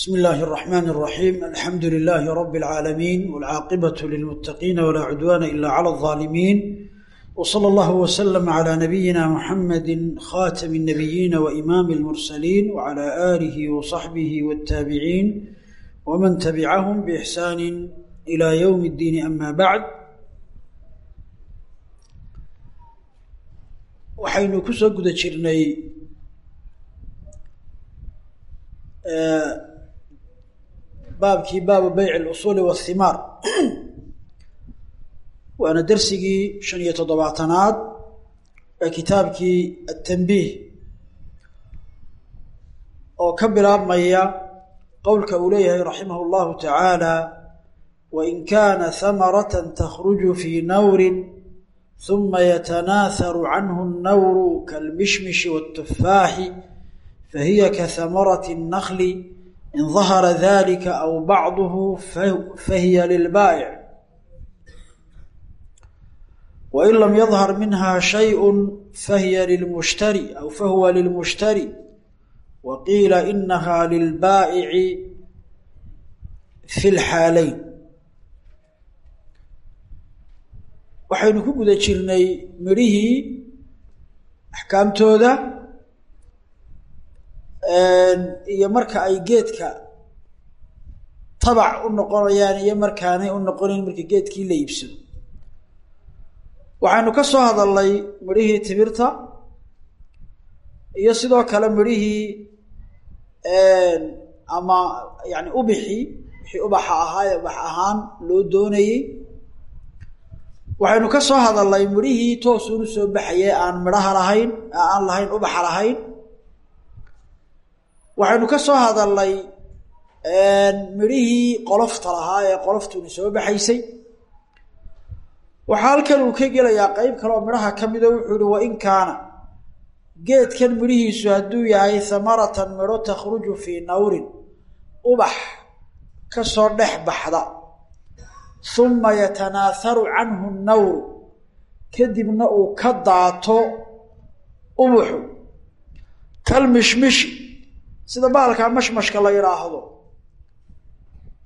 بسم الله الرحمن الرحيم الحمد لله رب العالمين والعاقبة للمتقين ولا عدوان إلا على الظالمين وصلى الله وسلم على نبينا محمد خاتم النبيين وإمام المرسلين وعلى آله وصحبه والتابعين ومن تبعهم بإحسان إلى يوم الدين أما بعد waxaynu ku soo guda jirnay baabkii baabu beyc اlusuuli wاhimaar waana dersigii shan iyo toddobaatanaad ee kitaabkii atanbiih oo ka bilaabmaya qowlka uu leeyahay raximah اllahu tacaala wain kana hamarata takhruju fii nawrin ثuma yتnاثر عnه النwr kالmشhmش والتفاح fahiy kaثmرة النخل in dahara dalika aw bacduhu fahiya lilbaa'ic wain lam yadhar minha shayءu fahiya lilmushtari aw fahuwa lilmushtari wa qiila inaha lilbaa'ici fi lxaalayn waxaynu ku guda jirnay midhihii axkaamtooda iyo marka ay geedka tabac u noqonayaan iyo markaanay u noqonayn marka geedkii la iibsado. Waxaynu ka soo hadalnay midhihii timirta iyo sidoo kale midhihii ama yani ubixii wixii ubaxa ahaa ee ubax ahaan loo doonayey waxaynu ka soo hadalnay midhihii toosuunu soo baxaye aan midhaha lahayn aan lahayn ubaxa lahayn waxaynu ka soo hadalnay midhihii qolofta lahaa ee qoloftuuna soo baxaysay. Waxaa halkan uu ka gelayaa qeyb kale oo midhaha ka mido wuxuu ihi wain kaana. Geedkan midhihiisu hadduu yahay hamaratan midho takhruju fii nawrin ubax ka soo dhex baxda. Uma yatanaaharu canhu nawru kadibna uu ka daato ubuxu. Kalmishmishi sida bahalkaa mashmashka la yidhaahdo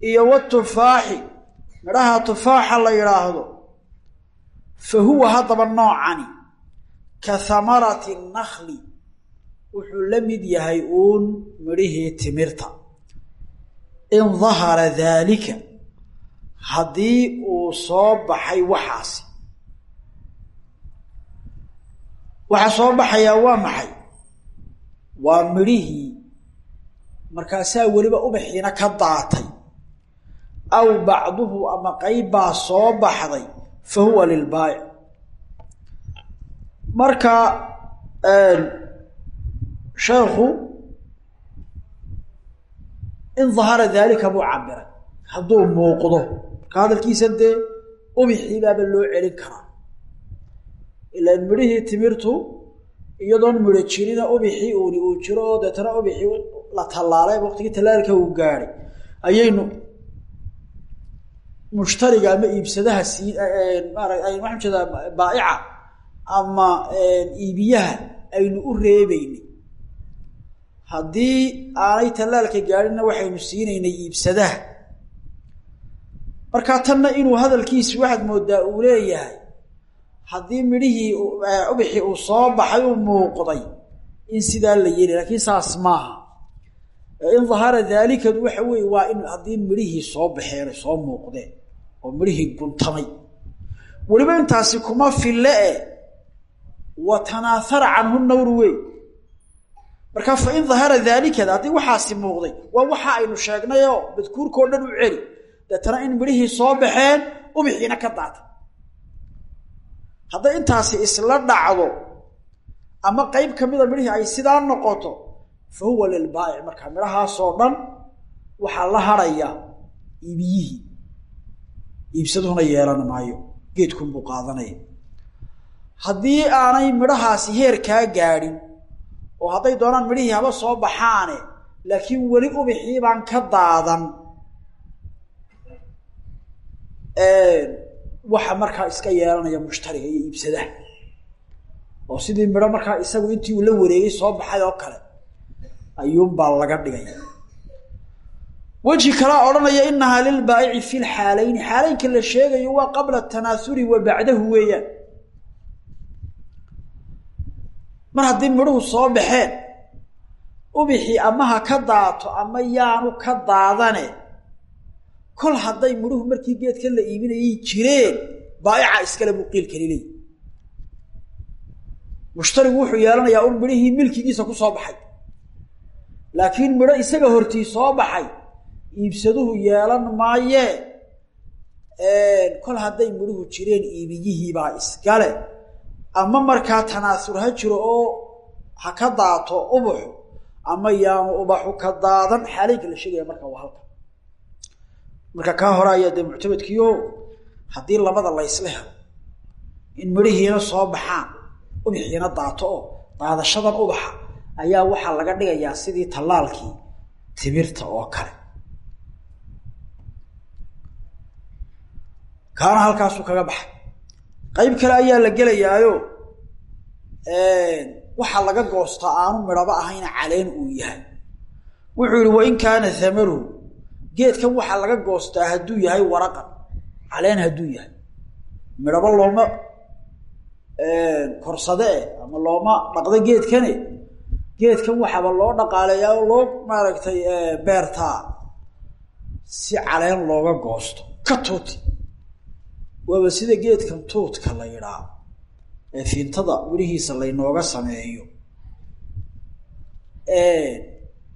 iyo watufaaxi midhaha tufaaxa la yidhaahdo fa huwa haddaba noocani ka hamarati nakli wuxuu la mid yahay uun midhihii timirta. In dahara daalika haddii uu soo baxay waxaasi. Waxaa soo baxayaa waa maxay? Waa midhihii markaasaa weliba ubaxiina ka daatay. Aw bacduhu ama qayb soo baxday fa huwa lilbaayic marka sheekhu in dahara daalika buu cabiray. Hadduu muuqdo marka hadalkiisa dee ubixii loo celin karaa. Ilaan midhihii timirtu iyadoon midho jirina ubixii uuni uu jiro oo deetana ubixii la tallaalay waqtigii tallaalka uu gaadhay. Ayaynu mushtariga ama iibsadaha sii maara waxaan jeedaa baa'ica ama iibiyaha aynu u reebeynay haddii aanay tallaalka gaadhinna waxaynu siinaynay iibsadaha. Markaa tanna inuu hadalkiisi waxaad moodaa uu leeyahay haddii midhihii ubixii uu soo baxay uu muuqday in sidaa la yeli laakiin saas maaha in dahara daalikadu waxa weeye waa in haddii midhihii soo baxeen soo muuqdeen oo midhihii guntamay. Weliba intaasi kuma fille e. Wa tanaahara canhu nawru wey markaa fa in dahara daalikada haddii waxaasi muuqday waa waxa aynu sheegnayoo madkuurkao dhan u celi. Deetana in midhihii soo baxeen ubixiina ka daatay hadday intaasi isla dhacdo ama qeyb ka mida midhihii ay sidaa noqoto fa huwa lilbaa'ic markaa midhahaasoo dhan waxaa la haraya iibiyihii. Iibsaduhuna yeelan maayo. Geedkunbuu qaadanaya. Haddii aanay midhahaasi heerkaa gaadhin oo hadday doonaan midhihii haba soo baxaane laakiin weli ubixii baan ka daadan waxa markaa iska yeelanaya mushtariga iyo iibsadaha. Oo sidii midho markaa isagu intii uu la wareegay soo baxay oo kale ayuunbaa laga dhigaya weji kalaa odhanaya inahaa lilbaa'ici fi lxaalayni xaalaynka la sheegayo waa qabla tanaasuri wa bacdahu weeyaan. Mar haddii midhuhu soo baxeen ubixii ama ha ka daato ama yaanu ka daadane kol hadday midhuhu markii geedka la iibinayay jireen baa'ica iskale buu qiil kali leey mushtarigu wuxuu yeelanayaa un midhihii milkigiisa ku soo baxay laakiin midho isaga hortii soo baxay. Iibsaduhu yeelan maayee kol hadday midhuhu jireen iibiyihiibaa iskale ama markaa tanaasur ha jiro oo ha ka daato ubaxu ama yaanu ubaxu ka daadan xaalaynka la sheegaya marka waa halka marka kaa hore ayaa dee muctamadkiio haddii labada la ysla helo in midhihiina soo baxaan ubixiina daato oo daadashadan ubaxa ayaa waxaa laga dhigayaa sidii tallaalkii timirta oo kale. Kaana halkaasuu kaga baxay. Qayb kale ayaa la gelayaayo waxaa laga goostaa aanu midhaba ahayna caleen uu yahay. Wuxuu yihi wain kaana hamaruhu geedkan waxaa laga goostaa hadduu yahay waraqan caleen hadduu yahay. Midhaba looma korsade e ama looma dhaqda geedkane geedkan waxaaba loo dhaqaaleeyaa oo loo maaragtay beertaa si caleen looga goosto. Ka tuuti. Waaba sida geedkan tuudka la yidhaa ee fiintada welihiisa laynooga sameeyo.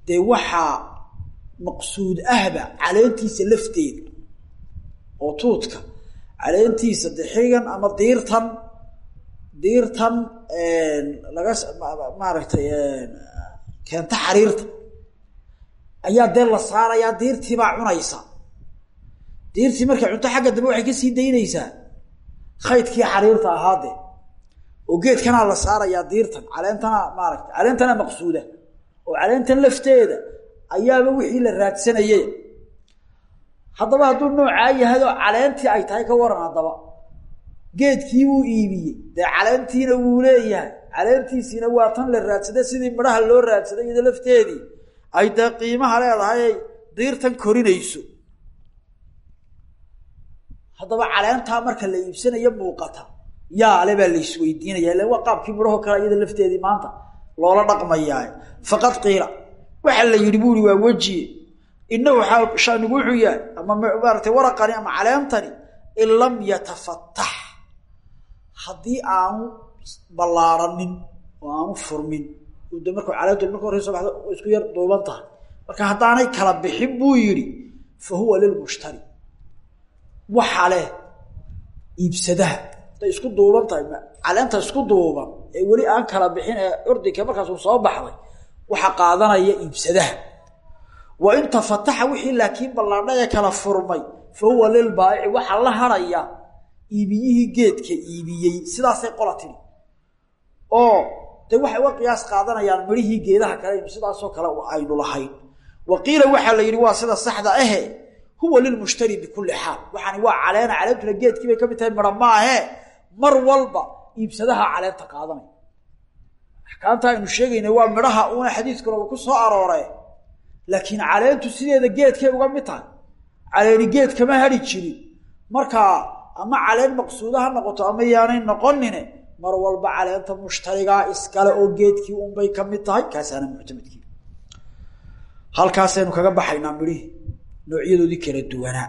Dee waxaa maqsuud ahba caleentiisa lafteeda oo tuudka caleentiisa dixigan ama diirtan diirtan laga maaragtay keenta xariirta. Ayaa dee la saarayaa diirtiibaa cunaysa. Diirtii markay cunto xagga dambe waxay ka sii daynaysaa. Khaydkii xariirta ahaade oo geedkanaa la saarayaa diirtan caleentana maaragta caleentana maqsuuda. Oo caleentan lafteeda ayaaba wixii la raadsanayay. Haddaba hadduu noocaa yahay oo caleentii ay tahay ka waran haddaba geedkii wuu iibiyey. Dee caleentiina wuu leeyahay. Caleentiisiina waa tan la raadsada sidii midhaha loo raadsaday iyado lafteedii. Ay dee qiimaha leedahay ay diirtan korinayso. Haddaba caleentaa marka la iibsanayo muuqata. Yaale baa la isweydiinaya illa waa qaabkii midhahoo kale iyada lafteedii maanta loola dhaqmayaa. Faqad qiila. Waxaa la yidhi bu i waa wejiye inahu shanigu wuxuu yahay ama maaratay waraqani ama caleentani in lam yatafatax haddii aanu ballaaranin oo aanu furmin de marku caleentu marka hore soo isku yar duuban tahay. Marka haddaanay kala bixin buu yidhi fa huwa lilmushtari waxa leh iibsadaha. Haday isku duuban tahay caleenta isku duuban ee weli aan kala bixin ee urdinka markaasuu soo baxday waxa qaadanaya iibsadaha. Wa in tafataxa wixii laakiin ballaadha ee kala furmay fa huwa lilbaa'ici waxaa la haraya iibiyihii geedka iibiyey sidaasay qola tiri. Oo de waxay uga qiyaas qaadanayaan midhihii geedaha kale sidaasoo kale aynu lahayn. Wa qiila waxaa la yidhi waa sida saxda ahe huwa lilmushtari bikulli xaal. Waxaani waa caleena caleentuna geedkii bay ka mid tahay midha maahe mar walba iibsadaha caleenta qaadanaya axkaamta aynu sheegayna waa midhaha uuna xadiidkuna uu ku soo aroore laakiin caleentu sideeda geedkay uga mid tahay. Caleeni geed kama hadhi jirin. Markaa ama caleen maqsuuda ha noqoto ama yaanay noqonine mar walba caleenta mushtarigaa iskale oo geedkii unbay ka mid tahay kaasaana muctamadkii. Halkaasaynu kaga baxaynaa midhihii noocyadoodii kala duwanaa.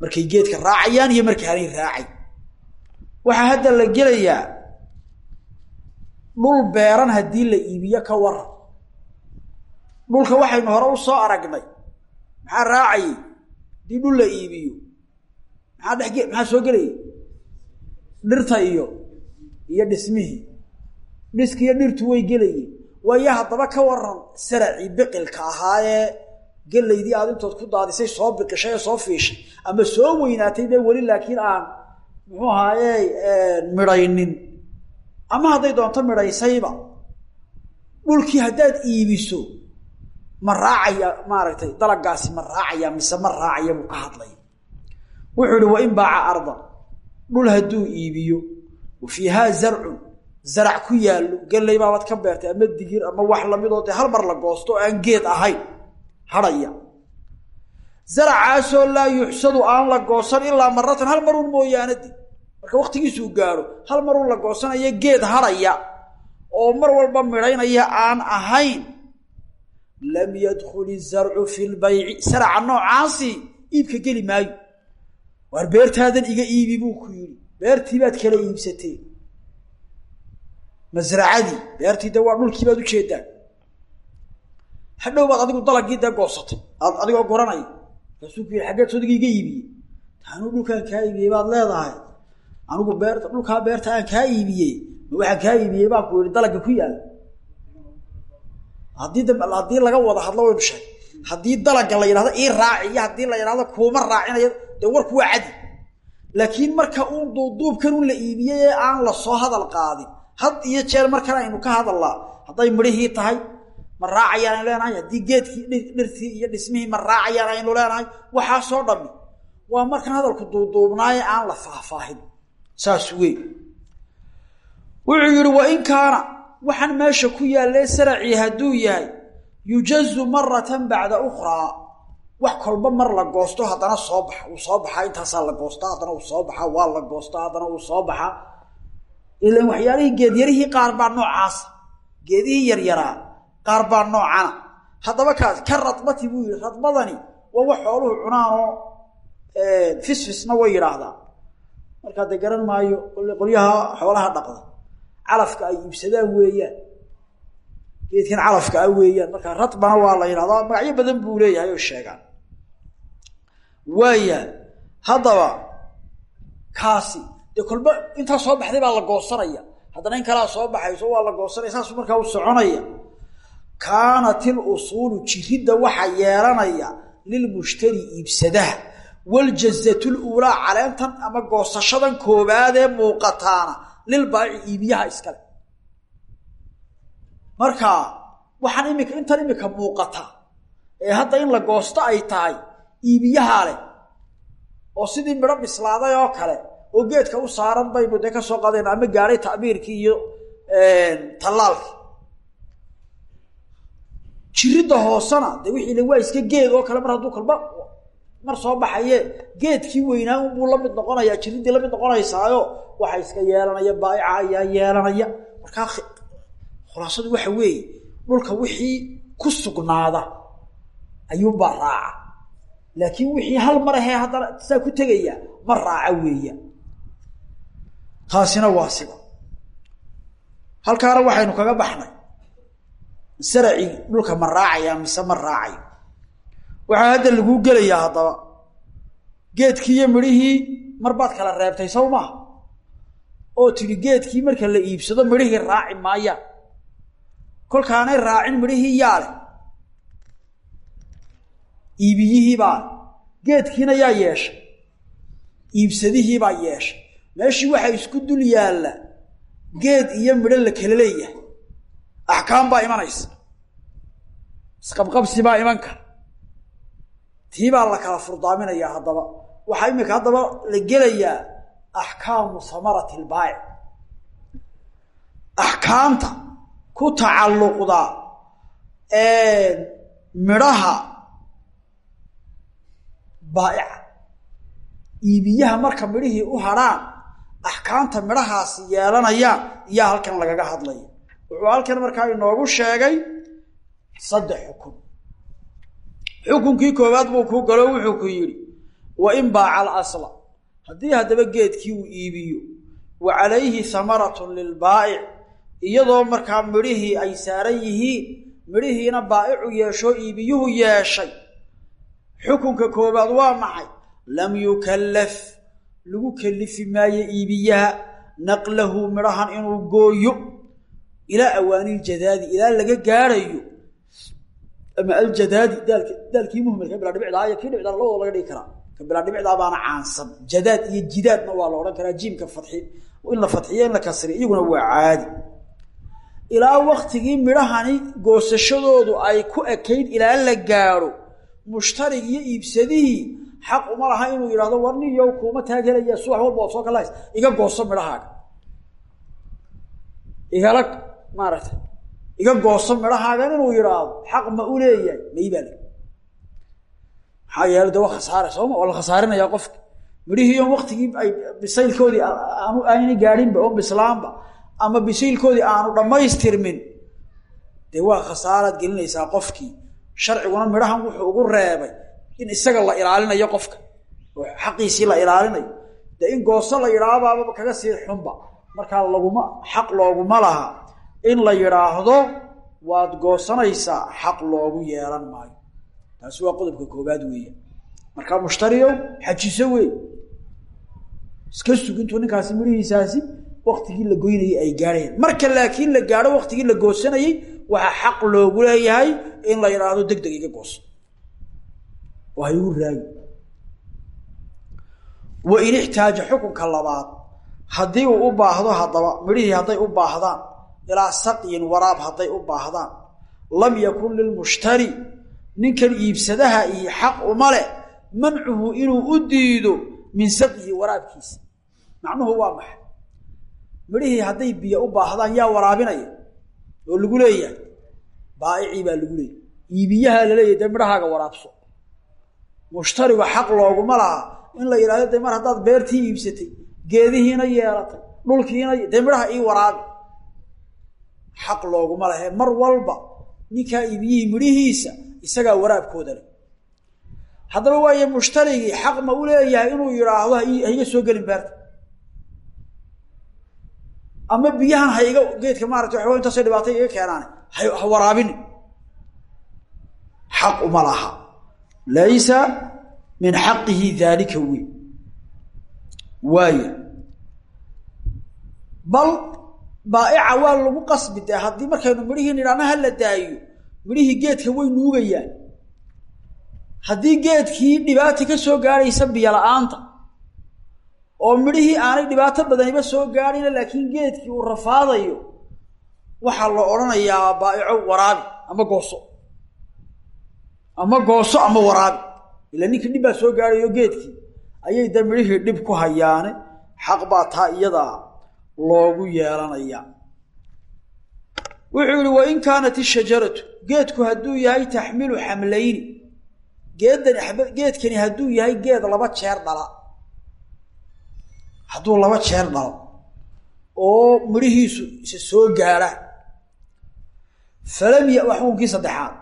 Markay geedka raacayaan iyo markay aanay raacay. Waxaa hadda la gelayaa dhul beeran haddii la iibiyo ka waran dhulka waxaynu hore u soo aragnay. Maxaa raacayay haddii dhul la iibiyo dhexge maxaa soo gelayay dhirta iyo iyo dhismihii dhiski iyo dhirtu way gelayeen. Waayo haddaba ka waran saracii biqilka ahaayee gelaydii aad intood ku daadisay soo biqishay ee soo fiishay. Ama soo weynaatay dee weli laakiin aan muxuu ahaaye midhaynin. Ama hadday doonto midhaysayba dhulkii haddaad iibiso ma raacaya maaragtay dalagaasi ma raacaya mise ma raacaya buu ka hadlaya wuxuu ihi wain baaca ardan dhul hadduu iibiyo wa fiihaa zarcun zarac ku yaallo gelay baabad ka beertay ama digir ama wax lamidoo dee hal mar la goosto oo aan geed ahayn hadhaya. Zaracaasoo laa yuxsadu aan la goosan ilaa maratan hal marun mooyaane di marka waktigiisuu gaadho hal marun la goosanaya geed haraya oo mar walba midhaynaya aan ahayn. Lam yadkul izarcu fi lbayci saraca noocaasi iibka geli maayo waar beertaadan iga iibi buu ku yidhi. Beertii baad kala iibsateen masracadii beertii de waa dhulkii baad ujeedaan hadhow baad adigu dalagii dee goosatay. Aad adigoo goranaya markaasuu ku yidhi xaggeed sodiga iga iibiyey taanuu dhulkaan kaa iibiyey baad leedahay. Anigu beerta dhulkaa beerta aan kaa iibiyey. Ma waxaan kaa iibiyey baan ku yihi dalagga ku yaalla haddii d haddii laga wada hadlo waynu sheeg haddii dalagga la yidhahdo ii raaci haddii la yidhahdo kuuma raacinayo dee warku waa cadi. Laakiin marka uun duuduubkan un la iibiyey ee aan la soo hadal qaadin had iyo jeer markan aynu ka hadallaa hadday midhihii tahay ma raacayaan aynu leenahay? Haddii geedkii dhirtii iyo dhismihii ma raacayaan aynu leenahay? Waxaasoo dhammi. Waa markan hadalku duuduubnaaye aan la faahfaahin. Saas wey wuxuu yidhi wa in kaana waxaan meesha ku yaallee saracii hadduu yahay yujazu maratan bacda ukhraa wax kolba mar la goosto haddana soo baxa uu soo baxaa intaasaa la goostaa haddana uu soo baxaa waa la goostaa haddana uu soo baxaa ilan waxyaalihii geedyarihii qaar baa noocaasa geedihii yaryaraa qaar baa noocana. Haddaba kaas ka radbati buu yihi radbadani waa wax xooluhu cunaanoo fisfisna way yidhaahdaa. Markaa dee garan maayo qolyaha xoolaha dhaqda calafka ay iibsadaan weeyaan geedkan calafka ah weeyaan markaa radbana waa la yidhahdaa magacyo badan buu leeyahay oo sheegaan waaya haddaba kaasi dee kolba intaa soo baxday baa la goosanaya haddana in kalaa soo baxayso waa la goosanaya saasu markaa u soconaya. Kaanat il usuulu jiridda waxaa yeelanaya lilmushtari iibsadaha. Waljazatu luulaa caleentan ama goosashadan koobaadee muuqataana lilbaaci iibiyaha iskale. Marka waxaan imika intan imika muuqata ee hadda in la goosto ay tahay iibiyahaa leh oo sidii midho bislaaday oo kale oo geedka u saaran baynu dee ka soo qadayna ama gaadhay ta'biirkii iyo tallaalkii. Jiridda hoosena dee wixii le waa iska geed oo kale mar hadduu kalba mar soo baxaye geedkii weynaa unbuu la mid noqonayaa jiriddii la mid noqonaysaayo waxa iska yeelanaya baa'ica ayaa yeelanaya. Markaa khulaasadu waxa weeye dhulka wixii ku sugnaada ayuunbaa raaca laakiin wixii hal mar ahee haddana saa ku tegaya ma raaca weeya. Taasina waa sida. Halkaana waxaynu kaga baxnay. Saracii dhulka ma raacaya mise ma raacayo? Waxaa hadda laguu gelayaa haddaba. Geedkii iyo midhihii mar baad kala reebtay saw maaha oo tidhi geedkii marka la iibsado midhihii raaci maayaan kolkaanay raacin midhihii yaa leh iibiyihiibaa geedkiina yaa yeeshay iibsadihiibaa yeeshay meeshii waxaa isku dul yaalla geed iyo midho la kala leeyahay. Axkaam baa imanaysa. Isqabqabsi baa iman kara tii baa la kala furdaaminayaa haddaba. Waxaa imika haddaba la gelayaa axkaamu samarati lbaayic axkaamta ku tacalluqda midhaha baa'ica iibiyaha marka midhihii u hadrhaan axkaamta midhahaasi yeelanayaan iyaa halkan lagaga hadlaya. Wuxuu halkan markaa inoogu sheegay saddex xukun. Xukunkii koowaad buu kuu galo wuxuu ku yidhi wa in baaca alasla haddii haddaba geedkii uu iibiyo wa calayhi hamaratun lilbaa'ic iyadoo markaa midhihii ay saaran yihiin midhihiina baa'icu yeeshoo iibiyuhu yeeshay xukunka koowaad waa maxay? Lam yukallaf. Lagu kalifi maayo iibiyaha naqlahu midhahan inuu gooyo. Ilaa awaaniiljadaadi ilaa laga gaadhayo ama aljadaadi daalk daalkii muhmalka bilaa dhibicdaa iyo kii dhibicdaa labadoo laga dhigi karaa. Ka bilaa dhibicdaa baana caansan. Jadaad iyo jidaadna waa la odhan karaa jiimka fadxi in la fadxiyo in la kasriyo iyaguna waa caadi. Ilaa waktigii midhahani goosashadoodu ay ku ekayd ilaa la gaadho mushtarig iyo iibsadihii xaq uma laha inuu yidhahdo warniyow kuuma taagelaya subax walba oo soo kalahays iga gooso midhahaaga. Igala maaragtay iga gooso midhahaagan inuu yidhaahdo xaq ma u leeyahay le maxaa yeele de waa khasaare sooma waa la khasaarinaya qofki midhihii on waktigii ay bisaylkoodii aanu aanay gaadhinba oon bislaanba ama bisaylkoodii aanu dhammaystirmin dee waa khasaaraad gelinaysaa qofkii sharciguna midhahan wuxuu ugu reebay in isaga la ilaalinayo qofka. Oo xaqiisii la ilaalinayo. Dee in gooso la yidhaabaaba kaga sii xunba. Markaa laguma xaq looguma laha. In la yidhaahdo waad goosanaysaa xaq loogu yeelan maayo. Taasi waa qodobka koobaad weeya markaa mushtariyo xajiso wey iska sug intuu ninkaasi midhihiisaasi waktigii la goynayay ay gaadhayaan marka laakiin la gaadho waktigii la goosanayey waxaa xaq loogu leeyahay in la yidhaahdo deg deg iga gooso oo haygu raagi wa in ixtaaja xukunka labaad haddii uu u baahdo haddaba midhihii hadday u baahdaan ilaa saqyin waraab hadday u baahdaan lam yakun lilmushtari ninkan iibsadaha iyo xaq uma leh mancuhu inuu u diido min saqyihi waraabkiisa. Macnuhu waa maxay? Midhihii hadday biyo u baahdaan yaa waraabinaya oo lagu leeyahay baa'icii baa lagu leeyahy iibiyahaa laleeyahy dee midhahaaga waraabso. Mushtariga xaq looguma laha in la yidhahdo dee mar haddaad beertii iibsatay geedihiina yeelatay dhulkiina dee midhaha ii waraabi. Xaq looguma lahe mar walba ninkaa iibiyihii midhihiisa isagaa waraabkooda leh. Haddaba waaye mushtarigii xaq ma u leeyahay inuu yidhaahdo haiga soo gelin beerta ama biyahan ha iga geedka maarata waxba intaasay dhibaatay iga keenaan ha waraabini xaq uma laha. Laysa min xaqihi daalika wey waaya bal baaica waa lagu qasbi dee haddii markaynu midhihii nidhaahno hala daayo midhihii geedka way nuugayaan. Haddii geedkii dhibaata ka soo gaadhaysa biyo la'aanta oo midhihii aanay dhibaato badaniba soo gaadhayna laakiin geedkii uu rafaadayo waxaa la odhanayaa baaico waraabi ama gooso. Ama gooso ama waraabi. Ila ninkii dhib baa soo gaadhayo geedkii ayay da midhihii dhib ku hayaane xaq baa taa iyadaa loogu yeelanaya. Wuxuu yihi wain kaanat ishajaratu geedku hadduu yahay taxmilu xamlayni. Geeddan geedkani hadduu yahay geed laba jeer dhala hadduu laba jeer dhalo oo midhihiisu isa soo gaadhaan falam ya waxuunkii saddexaad.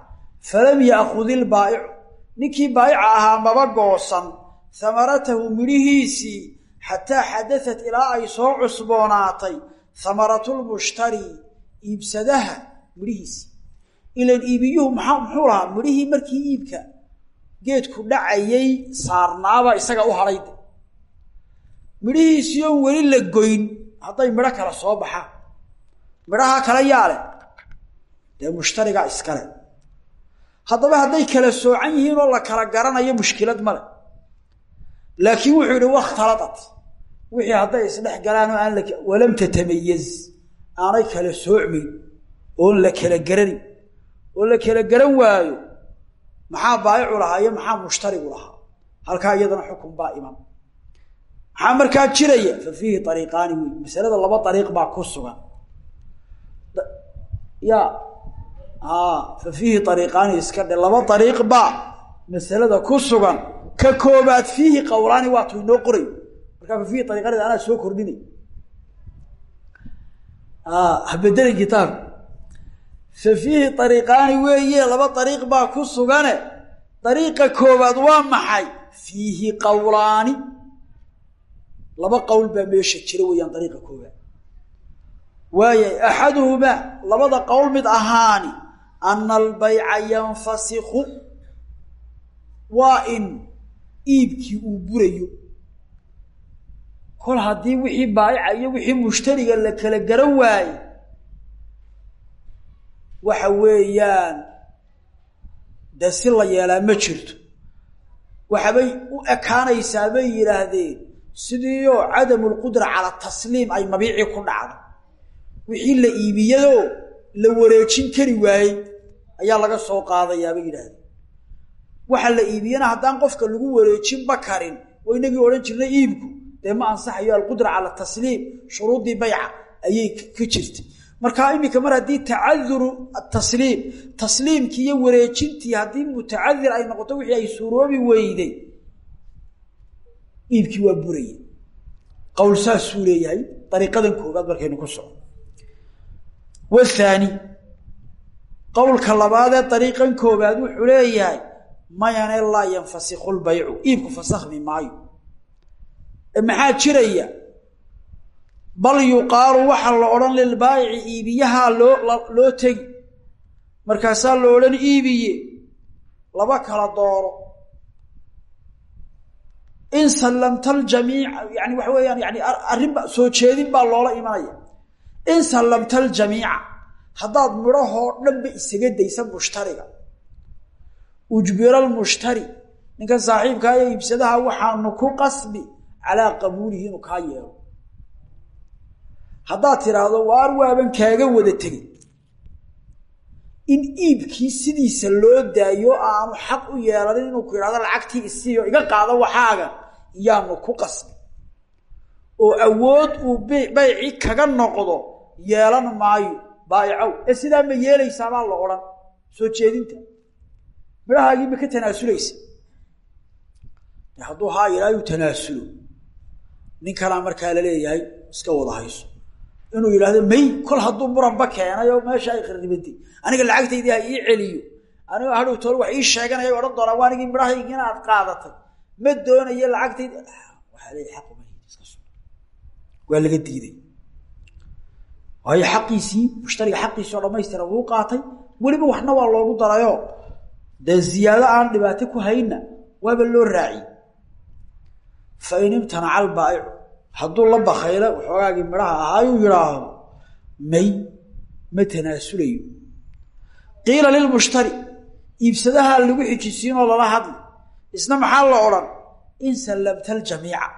Falam ya'kud ilbaa'icu ninkii baa'ica ahaa maba goosan. Hamaratahu midhihiisii xataa xadaat ilaa ay soo cusboonaatay. Hamaratulmushtari iibsadaha midhihiisii ilan iibiyuhu maxaa muxuu lahaa midhihii markii iibka geedku dhacayay saarnaaba isaga u hadhayde midhihiisii oon weli la goyn hadday midho kale soo baxaan midhaha kale yaa leh dee mushtarigaa iskale haddaba hadday kala soocan yihiin oo la kala garanayo mushkilad male laakiin wuxuu yihi wakhtaladat wixii hadday isdhex galaan oo aan la walam tatamayaz aanay kala soocmayn oon la kala garanin oo la kala garan waayo. Maxaa baayicu lahaa iyo maxaa mushtarigu lahaa? Halkaa iyadana xukun baa iman maxaa markaa jiraya? Fa fiihi ariiqaani wey masalada laba ariiq baa ku sugan. Ya fa fiihi ariiqaani iska dhe. Laba ariiq baa masalada ku sugan. Ka koobaad fiihi qawlaani waatu inoo qoray. Markaa fa fiihi anaa soo kordhinay. Habedelin kitaab. Fa fiihi ariiqaani weeye laba ariiq baa ku sugane. Ariiqa koobaad waa maxay? Fiihi qawlaani laba qowl baa meesha jira weeyaan ariiqa koobaad waayay axaduhumaa labada qowl mid ahaani ana albayca yanfasiku waa in iibkii uu burayo. Kol haddii wixii baayica iyo wixii mushtariga la kala garan waaye waxa weeyaan dee si la yeelaa ma jirto. Waxabay u ekaanaysaa bay yidhaahdeen sidiioo cadamu lqudra cala tasliim ay mabiicii ku dhacdo? Wixii la iibiyadoo la wareejin kari waayey ayaa laga soo qaadayaa bay yidhahdeen waxa la iibiyana haddaan qofka lagu wareejinba karin oo inagii odhan jirnay iibku dee ma ansaxayo alqudra cala tasliim shuruuddii bayca ayay ka jirtay. Markaa iminka mar haddii tacaduru atasliim tasliimkii iyo wareejintii haddii mutacadir ay noqoto wixii ay suuroobi weyday iibkii waa buraya qowl saasuu leeyahay dariiqadan koobaad markaynu ku soco wathaani qowlka labaadee dariiqan koobaad wuxuu leeyahay mayane laa yanfasiku lbaycu iibku fasakhmi maayo. Ee maxaa jiraya? Bal yuqaalu waxaa la odhan lilbaayici iibiyahaa loo loo tegi. Markaasaa la odhan iibiye laba kala dooro in sallamta aljamiica yani waxa weeyaan yani arrinba soo jeedin baa loola imanaya. In sallamta aljamiica haddaad midhahoo dhanba isaga daysa mushtariga. Ujbira almushtari ninkan saaxiibkaa iyo iibsadaha waxaanu ku qasbi calaa qabuulihi inuu kaa yeelo. Haddaad tidhaahdo waar waaban kaaga wada tegin in iibkii sidiisa loo daayo aanu xaq u yeelanin inuu ku yidhahdo lacagtii isiiyo iga qaado waxaaga yaanu ku qasbi. Oo awood uu bayci kaga noqdo yeelan maayo baayicow ee sidaa ma yeelaysaabaa la odhan. Soo jeedinta. Midhahaagii ma ka tanaasulaysa? Hadduu haa ilaayu tanaasulo. Nin kalaa markaa la leeyahay iska wada hayso inuu yidhaahdo may kol hadduu muranba keenay meesha ay kharibatay aniga lacagtaydii ha ii celiyo. Aniga hadhow tool wax ii sheeganaya odhan doonaa waa anigii midhahaygi inaad qaadatay. Ma doonayo lacagtaydi waa laga diiday. Waayo xaqiisii mushtariga xaqiisii oo wuu qaatay. Weliba waxna waa loogu darayo. Dee ziyaado aan dhibaato ku hayna waaba loo raaciy fa in imtanaca albaa'icu hadduu la bakaylo waxoogaagii midhaha ahaayuu yidhaahdo. May ma tanaasulayo qiila lilmushtari iibsadaha lagu xijisiinoo lala hadli isna maxaa la odhan? In sallamta aljamiica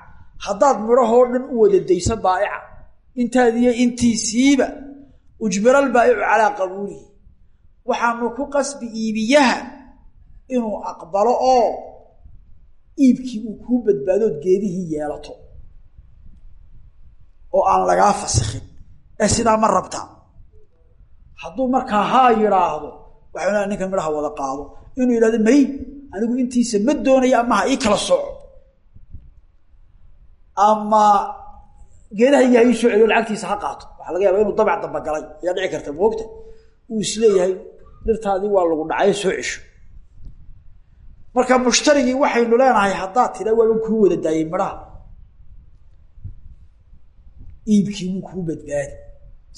haddaad midhahoo dhan u wada dayso baa'ica. Intaadiyo intiisiiba ujbira albaa'icu calaa qabuulihi waxaanu ku qasbi iibiyaha inuu aqbalo oo iibkii uu kuu badbaadood geedihii yeelato oo aan lagaa fasikhin. Ee sidaa ma rabtaa hadduu markaa haa yidhaahdo waxau leha ninkan midhaha wada qaado. Inuu yidhahdo may anigu intiisa ma doonaya ama ha ii kala soco. Ama geedahaygi ha ii soo celiyo lacagtiisa ha qaato. Waxaa laga yaaba inuu dabac dambagalay ayaa dhici karta moogta uu is leeyahay dhirtaadii waa lagu dhacay soo cesho. Marka mushtarigii waxaynu leenahay haddaad tira waaban kuu wada daayay midhaha iibkii wuu kuu badbaadi.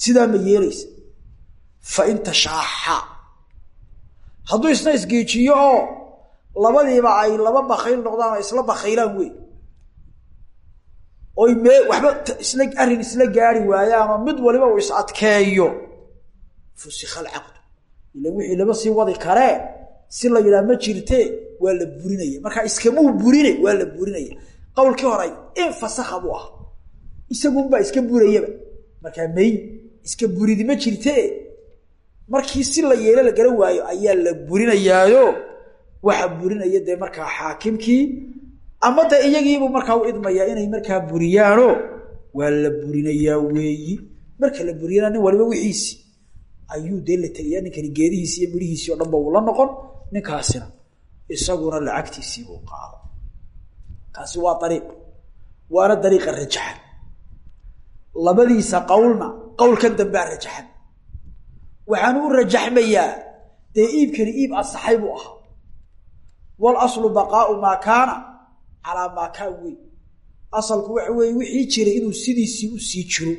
Sidaa ma yeelaysa fa in tashaaxa. Hadduu isna isgeejiyo oo labadiiba ay laba bakayl noqdaan oo isla bakaylaan wey oy mee waxba isla arrin isla gaari waayaanoo mid waliba uu is adkeeyo. Fusikha alcaqdu. Ila wixii lama sii wadi karee si la yidhaha ma jirtee waa la burinaya. Markaa iskamuu burine waa la burinaya. Qowlkii horay in fasakha buu ah isagunbaa iska burayaba markaa may iska buridi ma jirtee markii si la yeelo la garan waayo ayaa la burinayaayo waxa burinaya dee markaa xaakimkii. Ama de iyagiibuu markaa u idmayaa inay markaa buriyaano waa la burinayaa weeyi. Marka la buriyana nin waliba wixiisii ayuu dee la tegayaa ninkani geedihiisi iyo midhihiisii o dhanba uu noqon. Ninkaasina isaguna lacagtiisii buu qaado. Kaasi waa ariiq waana dariiqa rajaxan labadiisa qowlna qowlkan dambaa rajaxan. Waxaanu u rajaxmayaa dee iibkani iib asaxay buu ahaa. Walaslu baqaau maa kaana calaa maa kaan wey asalku waxa weeye wixii jiray inuu sidiisii u sii jiro.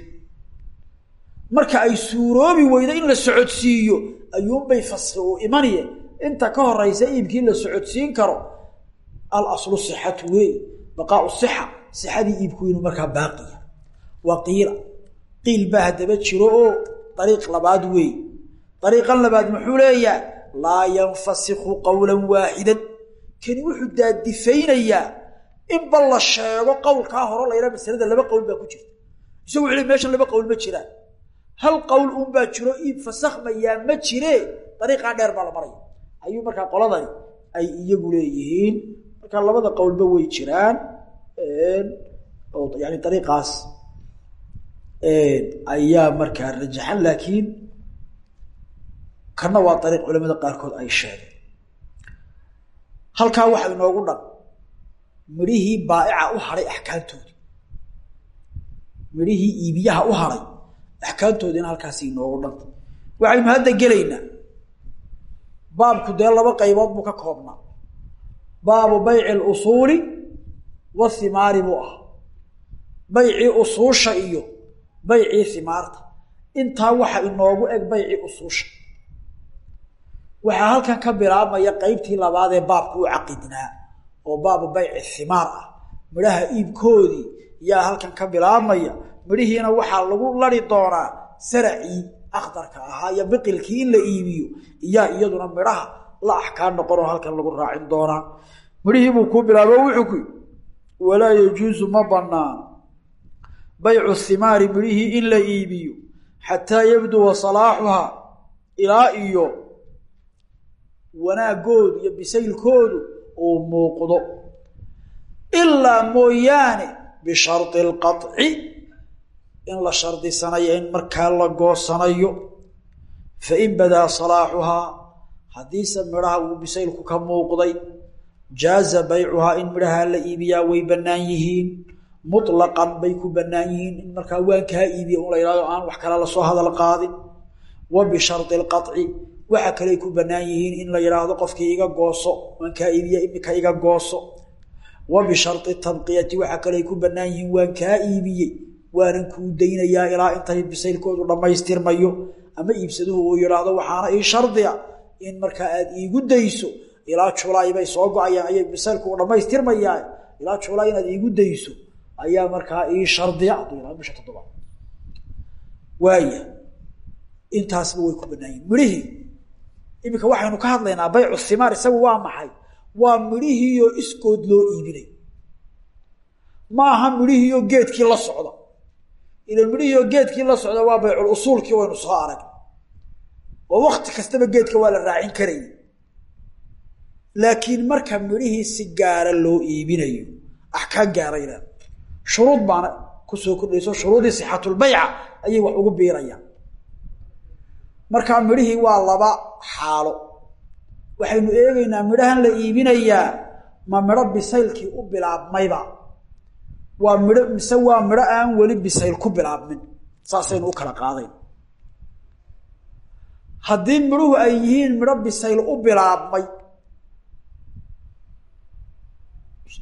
Marka ay suuroobi weydo in la socodsiiyo ayuunbay faski uu imaniye. Inta ka horeysa iibkii la socodsiin karo alaslu sixatu wey baqaau sixa sixadii iibku inuu markaa baaqiya wa qiila. Qiil baa haddaba jiro oo dariiq labaad wey dariiqan labaad muxuu leeyahay laa yanfasikhu qowlan waaxidan kani wuxuu daadifaynayaa inba la sheego qowlkaa horo la yidhaha masalada laba qowl baa ku jirta. Isagu wuxu le meeshan laba qowl ma jiraan. Hal qowl uunbaa jiro iib fasakhmayaa ma jiree dariiqaa dheer baa la maraya. Ayuu markaa qoladani ay iyagu leeyihiin. Marka labada qowlba way jiraan yani dariiqaas ayaa markaa rajaxan laakiin kana waa ariiq culamada qaarkood ay sheegeen. Halkaa waxa inoogu dhan midhihii baaica u hadhay axkaamtoodi midhihii iibiyaha u hadhay axkaamtoodiina halkaasi inoogu dhanta waxaynu hadda gelaynaa baabku dee laba qaybood buu ka koobnaa. Baabu bayci lusuuli wathimaari buu ah baycii usuusha iyo baycii himaarta intaa waxa inoogu eg baycii usuusha. Waxaa halkan ka bilaabmaya qeybtii labaad ee baabku u caqidnaa oo baabu bayci himaar ah. Midhaha iibkoodii yaa halkan ka bilaabmaya. Midhihiina waxaa lagu lari doonaa saracii akhdarka ahaa iyo biqilkii in la iibiyo. Iyaa iyaduna midhaha la axkaan noqonoo halkan lagu raacin doonaa. Midhihii buu kuu bilaabo wuxuu ku walaa yajuusu ma banaano baycu himaari midhihii in la iibiyo xataa yabduwa salaaxuhaa ilaa iyo wanaagoodu iyo bisaylkoodu uu muuqdo. Ilaa mooyaane bishardi alqaطci in la shardisanayo in markaa la goosanayo. Fain badaa salaaxuhaa haddiise midhaha uu bisaylku ka muuqday jaaza baycuhaa in midhahaa la iibiyaa way bannaan yihiin mutlaqan bay ku bannaan yihiin in markaa waan kaa iibiya un la yidhahdo aan wax kale la soo hadal qaadin. Wa bishardi alqaطci waxa kaley ku bannaan yihiin in la yidhaahdo qofkii iga gooso waan kaa iibiya imika iga gooso. Wa bishardi tanqiyati waxa kaley ku bannaan yihiin waan kaa iibiyey waanan kuu daynayaa ilaa intay bisaylkoodu dhammaystirmayo. Ama iibsaduhu uu yidhaahdo waxaana ii shardiya in markaa aad iigu dayso ilaa julaay bay soo go'ayaan ayay bisaylku u ilaa julaay inaad iigu dayso ayaa markaa ii shardiya hadduu bisha toddobaad waaya intaasba way ku bannaan yihiin midhihii iminka waxaynu ka hadlaynaa baycu himaar isagu waa maxay? Waa midhihiioo iskood loo iibinay. Ma aha midhihiioo geedkii la socda ila midhihiioo geedkii la socda waa baycul usuulkii waynu soo arag oo wakti kastaba geedka waa la raacin karayay laakiin marka midhihii si gaara loo iibinayo axkaan gaarayna shuruud baana ku soo kordhayso shuruudii sixatulbayca ayay wax ugu biirayaan. Markaa midhihii waa laba xaalo. Waxaynu eegaynaa midhahan la iibinayaa ma midho bisaylkii u bilaabmayba. Waa midho mise waa midho aan weli bisayl ku bilaabmin. Saasaynu u kala qaadayn. Haddii midhuhu ay yihiin midho bisayl u bilaabmay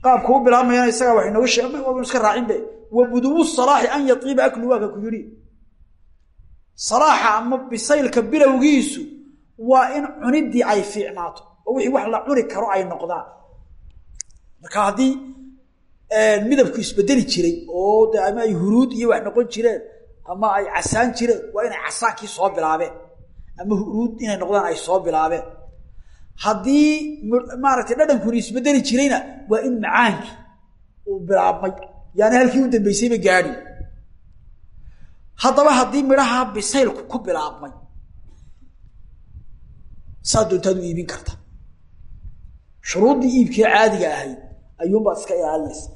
qaabku u bilaabmayana isagaa wax inooga sheeg waanu iska raacinbe wa buduwu salaaxi an yatiiba aklu waaka ku yidhi. Salaaxa ama bisaylka bilowgiisu waa in cuniddii ay fiicnaato oo wixii wax la cuni karo ay noqdaan. Marka haddii midabku isbedeli jiray oo de ay huruud iyo wax noqon jireen ama ay casaan jireen waa inay casaankii soo bilaabeen ama huruud inay noqdaan ay soo bilaabeen haddii maaragtay dhadhankuni isbedeli jirayna waa in macaankii uu bilaabmay. Yaani halkii u dambeysayba gaadhi. Haddaba haddii midhaha bisaylku ku bilaabmay saa doontaad u iibin karta. Shuruuddii iibkii caadiga ahayd ayuunbaad iska ilaalinaysa.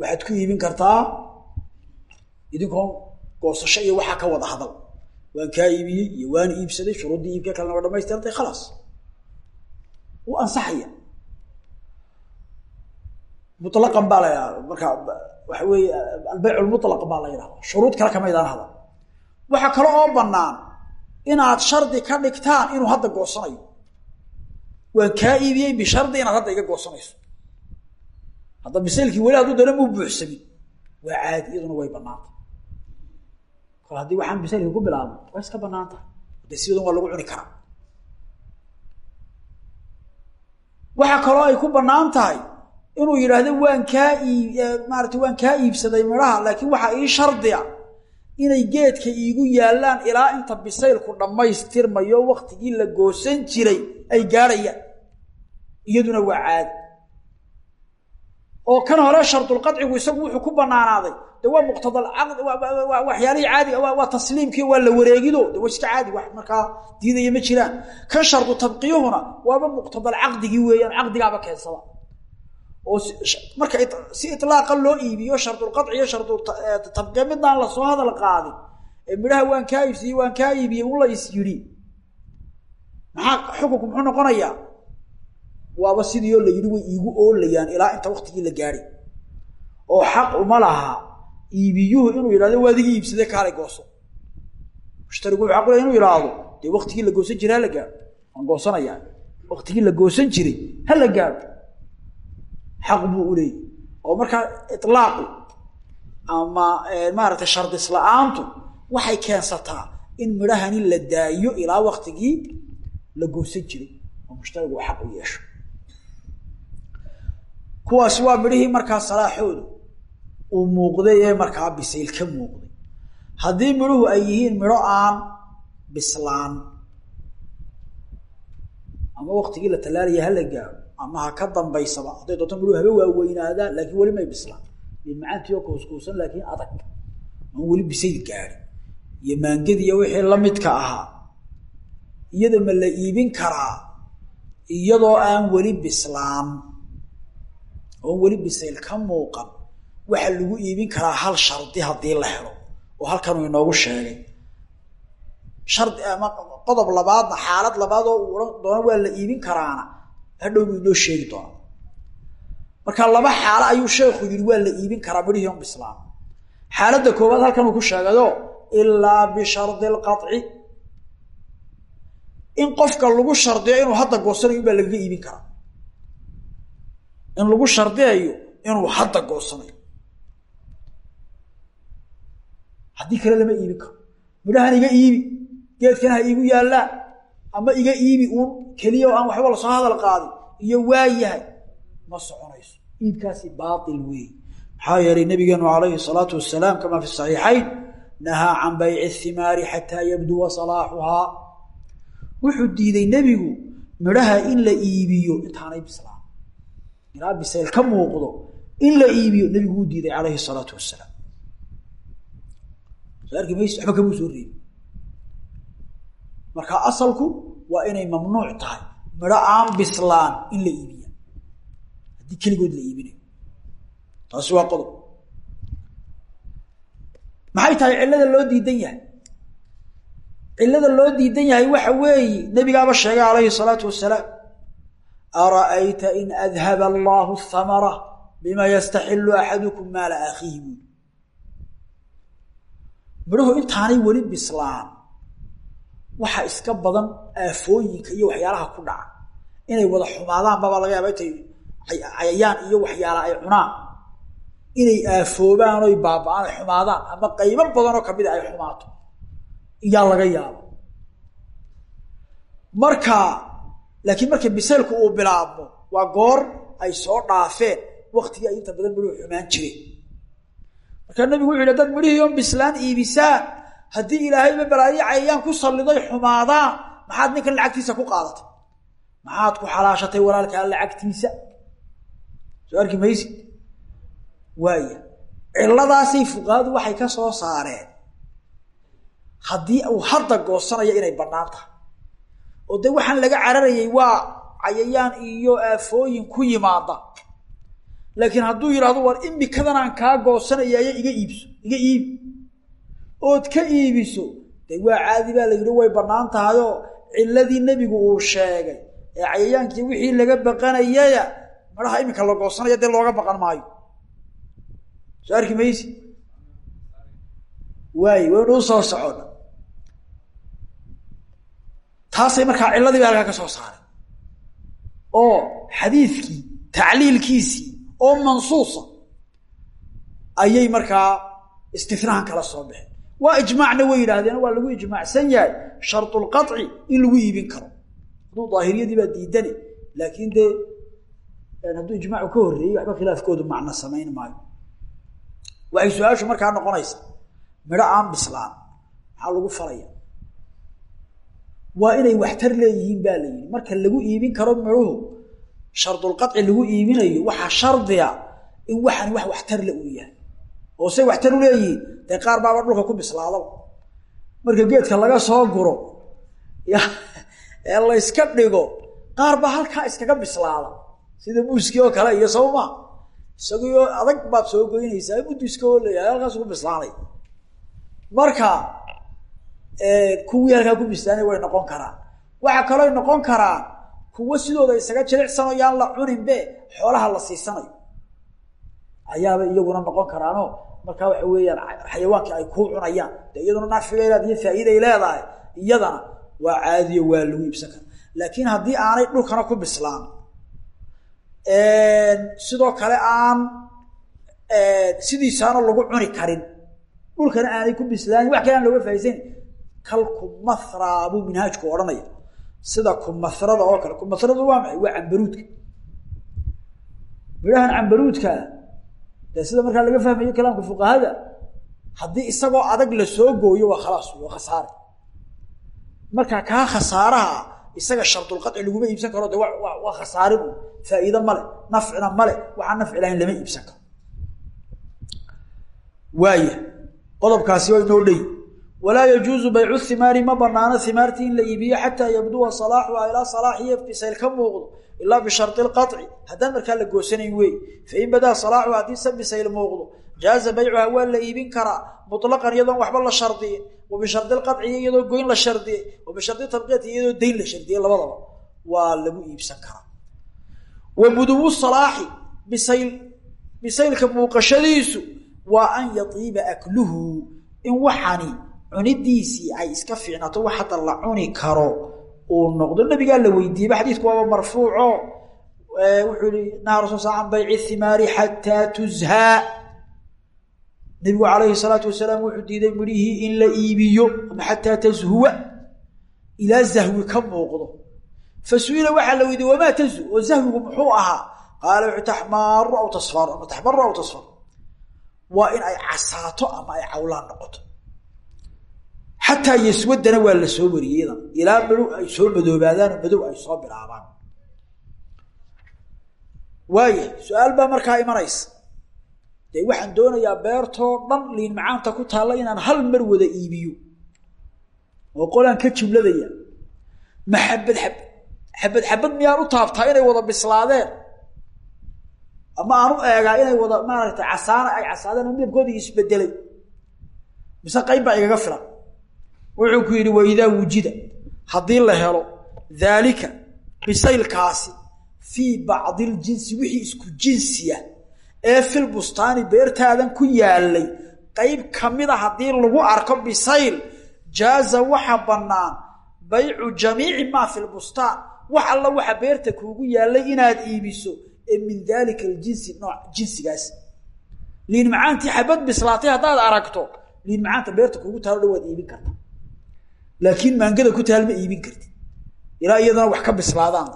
Waxaad ku iibin kartaa idinkoon goosasho iyo waxaa ka wada hadal. Waan kaa iibiyey iyo waan iibsaday shuruuddii iibka kalena waa dhamaystirantay khalaas wuu ansaxaya. Mutlaqan baa la yidhahda. Marka waxa weeye albeyc lmutlaq baa la yidhahda. Shuruud kale kama ydaan hadal waxaa kale oo banaan inaad shardi ka dhigtaan inuu hadda goosanayo. Waan kaa iibiyey bishardi inaad hadda iga goosanayso. Hadda bisaylkii weli hadduu dana muu buuxsamin. Waa caadi iyaduna way banaanta kol haddii waxaan bisaylkii ku bilaabno waa iska bannaan tahay de sidan waa lagu cuni karaa waxaa kaloo ay ku bannaan tahay inuu yidhaahdo waan kaa ii maarata waan kaa iibsaday midhaha laakiin waxaa ii shardiya inay geedka iigu yaallaan ilaa inta bisaylku dhammaystirmayo waktigii la goosan jiray ay gaadhayaan iyaduna waa caadi oo kan hore shardulqadcigu isagu wuxuu ku banaanaaday de waa muqtadalcaqd waxyaalihii caadiga waa tasliimkii waa la wareegido. De iska caadi wax markaa diidaya ma jiraan. Kan shardu tabqiyuhuna waaba muqtadalcaqdigii weeyaan caqdigaaba keensada. Oo marka si iطlaaqa loo iibiyo shardulqaطci iyo shardutabqe midnaan la soo hadal qaadin. Ee midhaha waan kaa iibsiyey waan kaa iibiyey un la is yidhi. Maxaa xukunku muxuu noqonayaa waaba sidii oo la yidhi way iigu oolayaan ilaa inta waktigii la gaadhay oo xaq uma laha iibiyuhu inuu yidhahdo waa adigii iibsaday kaalay gooso. Mushtarigu wuxuu aqlaya inuu yidhaahdo dee waktigii la goosan jiray hala gaadho waan goosanayaa. Waktigii la goosan jiray ha la gaadho xaq buu u leeyay. Oo markaa ilaaqu ama maaragtay shardis la'aantu waxay keensataa in midhahani la daayo ilaa waktigii la goosan jiray. Oo mushtarigu xaq u yeesho kuwaasi waa midhihii markaa salaaxoodu uu muuqday ee markaa bisayl ka muuqday. Haddii midhuhu ay yihiin midho aan bislaan ama waktigii la tallaalaya hala gaaro ama ha ka dambaysaba hadday doonto midhuhu haba waaweynaadaan laakiin weli may bislaan. Iyo macaantii oo kuuskuusan laakiin adag. Aan weli bisayl gaari iyo maangadiiyo wixii la midka ahaa iyada ma la iibin karaa iyadoo aan weli bislaan oon weli bisayl ka muuqan waxaa lagu iibin karaa hal shardi haddii la helo oo halkanuu inoogu sheegay. Shardi ama qodob labaadna xaalad labaad oo uu odhan doona waa la iibin karaana hadhow buu inoo sheegi doonaa. Marka laba xaalo ayuu sheekhu yidhi waa la iibin karaa midhihii on bislaan xaaladda koowaad halkan uu ku sheegayo ilaa bishardi alqaطci in qofka lagu shardiyo inuu hadda goosanayo baa lagaga iibin karaa in lagu shardiyayo inuu hadda goosanayo. Haddii kale lama iibin karo. Midhahan iga iibi geedkan ha iigu yaallaan ama iga iibi uun keliya oo aan waxba la soo hadal qaadin iyo waa yahay ma soconayso. Iibkaasi baail weey. Maxaa yeelay nabigeenu calayhi salaatu wasalaam kamaa fi saxiixayn nahaa can bayci thimaari xataa yabduwa salaaxuhaa. Wuxuu diiday nebigu midhaha in la iibiyo intaanay bislaan ilaa bisayl ka muuqdo in la iibiyo nebigu wuu diiday calayhi salaatu wasalaam soo arki mayse waxba kamuu soo reebi marka asalku waa inay mamnuuc tahay midho aan bislaan in la iibiya haddii keligood la iibinayo. Taasi waa qodob. Maxay tahay cillada loo diidan yahay? Cillada loo diidan yahay waxa weeye nebigaaba sheegay calayhi salaatu wasalaam ara'ayta in adhaba allahu thamara bima yastaxilu axadukum maala akhiihi buui midhuhu intaanay weli bislaan waxa iska badan aafooyinka iyo waxyaalaha ku dhaca inay wada xumaadaan babaa laga yaaba intay cayayaan iyo waxyaala ay cunaan inay aafoobaan oy baaba-aan ay xumaadaan ama qaybo badanoo kamida ay xumaato iyaa laga yaaba marka laakiin marka biseelku uu bilaabmo waa goor ay soo dhaafeen. Waktigii ay inta badan midhuhu xumaan jireen markaa nabigu wuxu yidhi dad midhihii on bislaan iibisaan haddii ilaahayba balaayo cayayaan ku salliday xumaadaan maxaad ninkan lacagtiisa ku qaadatay? Maxaad ku xalaashatay walaalkaa lacagtiisa? Soo arki maysid? Waaya cilladaasay fuqahadu waxay ka soo saareen. Haddii uu hadda goosanaya inay bannaan tahay oo dee waxaan laga cararayay waa cayayaan iyo aafooyin ku yimaada. Laakiin hadduu yidhahdo war imikadanaan kaa goosanayaayo iga iibso iga iibi ood ka iibiso dee waa caadi baa la yidhi way bannaan tahayoo cilladii nebigu uu sheegay. Ee cayayaankii wixii laga baqanayaya madhaha iminka la goosanaya dee looga baqan maayo. Soo arki maysi waay waynu u soo socona taasay markaa cilladii ba halkaa ka soo saaray. Oo xadiidkii tacliilkiisii oo mansuusa ayay markaa istinahan kala soo baxeen. Waa ijmaacna way yidhaahdeen waa lagu ijmaacsan yahay sharulqaci in lagu iibin karo. Hadduu daahiriyadii baa diidane laakiin dee hadduu ijmaacu ka horreeyey waxba khilaafkoodu macno samayn maayo. Waxay su'aashu markaa noqonaysa midho aan bislaan maxaa lagu falaya waa inay waxtar leeyihiin baa la yidhi. Marka lagu iibin karo midhuhu shardulqaci lagu iibinayo waxaa shardiga in waxani wax waxtarle uu yahay. Oo say waxtar u leeyihiin dee qaar baaba dhulka ku bislaadaba marka geedka laga soo guro ee layska dhigo qaar baa halkaa iskaga bislaada. Sida muuskii oo kale iyo sawma isagioo adag baad soo goynaysaa muddu iska hoolaya halkaas ku bislaanay marka kuwii halkaa ku bislaanay way noqon karaan. Waxaa kaloo noqon karaan kuwo sidooda isaga jilicsanoo yaan la cuninbe xoolaha la siisanayo. Ayaaba iyaguna noqon karaano markaa waxa weeyaan xayawaankii ay kuu cunayaan de iyaduna nacfiga leeda iyo faa'iiday leedahay iyadana waa caadiyo waa lagu iibsan kara laakiin haddii aanay dhulkana ku bislaan sidoo kale aan sidiisaana lagu cuni karin dhulkana aanay ku bislaanin wax kale aan looga faaisayn kal kumathra buu minhaajku odhanaya. Sida kumathrada oo kale kumathradu waa maxay? Waa cambaruudka. Midhahan cambaruudka dee sida markaa laga fahmayo kalaamka fuqahada haddii isagoo adag la soo gooyo waa khalaas waa khasaare. Marka kaa khasaaraha isaga shardulqaci laguma iibsan karo de wa waa khasaarin un faa'iido male nafcina male waxaan nafci lahayn lama iibsan karo. Waaya qodobkaasi waa inoo dhey walaa yajuuzu baycu himaari ma banaano himaartii in la iibiyo xataa yabduwa salaaxuha ilaa salaaxiyo bisayl ka muuqdo ilaa bishari lqaci haddaan markaa la goosanayn wey fain badaa salaaxuha haddii se bisayl muuqdo jaaza baycuha waa la iibin karaa muطlaqan iyadoon waxba la shardiyin wa bishari lqaci iyadoo goyn la shardiyey wa bishari tabqiyati iyadoo dayn la shardiyey labadaba waa lagu iibsan karaa. Wa buduwu an yatiiba akluhu cunidiisii ay iska fiicnaato wax hadda la cuni karo uu noqdo. Nabigaa la weydiiyeyba xadiidku waaba marfuuco. Wuxuu yihi naha rasul sal an bayci thimaari xataa tuzhaa. Nabigu calayhi salaatu wasalaam wuxuu diiday midhihii in la iibiyo ama xataa tazhuwa ilaa zahwi ka muuqdo. Fa su'ila waxaa la weydiiyey wamaa tazhu oo zahwigu muxuu ahaa? Qaala wuxuu taxmaaru aw tasfaru ama taxmaru aw tasfar. Waa in ay casaato ama ay cawlaan noqoto xataa yaswadana waa la soo wariyey. Iyadan ilaa madow ay soo madoobaadaan oo madow ay soo bilaabaan. Waaya su'aal baa markaa imanaysa dee waxaan doonayaa beertoo dhan liin macaanta ku taalla inaan hal mar wada iibiyo. Oo qolaan ka jumladaya. Ma xabad xab xabad xabad miyaan u taabtaa inay wada bislaadeen? Ama aan u eegaa inay wada maaragtay casaana ay casaadeen oo midabkoodii isbedelay mise qayb baa igaga filan wuxuu ku yidhi waidaa wujida. Haddii la helo daalika bisaylkaasi fii bacdi ljinsi wixii isku jinsiya ee fil bustaani beertaadan ku yaalay qayb kamida haddii lagu arko bisayl jaaza waxa bannaan baycu jamiici maa fi lbustaan wax alla waxa beerta kuugu yaallay inaad iibiso ee min daalika aljinsi nooc jinsigaas. Liin macaantii xabad bislaatay haddaad aragto liin macaanta beerta kuugu taalo dhan waad iibin karta laakiin maangada ku taal ma iibin kartid. Ilaa iyadana wax ka bislaadaan.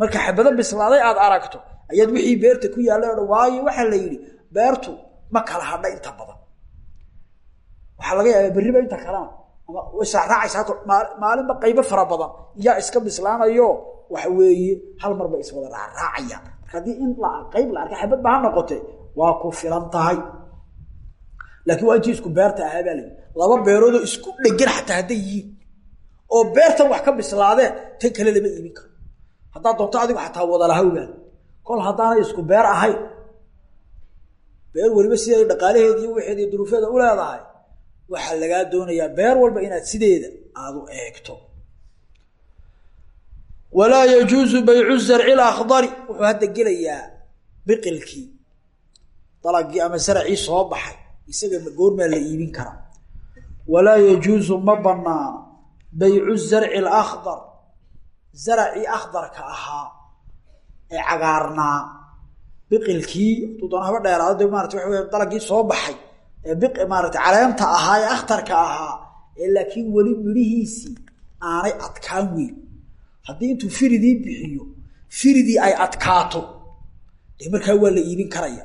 Marka xabado bislaaday aad aragto ayaad wixii beerta ku yaallay o dhan waayo waxaa la yidhi beertu ma kala hadha inta badan. Waxaa laga yaabaa berriba inta kalena ama israacraacaysa maalinba qaybo fara badan. Iyaa iska bislaanayo waxa weeye hal mar bay iswada raacraacayaan marka haddii in qayb la arkay xabad ba ha noqote waa ku filan tahay. Laakiin waa intii beerta ahaa baa laba beeroodoo isku dhegan xataa hadday yihiin. Oo beertan wax ka bislaadeen tan kale lama iibin karo. Haddaad doonto adigu xataa wadalahawbaa kol haddaanay isku beer ahayn beer weliba siday dhaqaalaheedi iyo waxeedi duruufeeda u leedahay waxaa lagaa doonayaa beer walba inaad sideeda aada u eegto. Walaa yajuusu baycu zarci lakdari wuxuu hadda gelayaa biqilkii. Dalagii ama saracii soo baxay. Isaga goormaa la iibin karaa walaa yajuusu ma banaano baycu zarci alakdar zaracii akhdarka ahaa ee cagaarnaa biqilkii hadduu doona haba dheeraado de maarata waxa wey dalagii soo baxay ee bi maarata caleenta ahaa ee akhtarka ahaa ee laakiin weli midhihiisii aanay adkaan weyn. Haddii intuu firidii bixiyo firidii ay adkaato markaa waa la iibin karaya.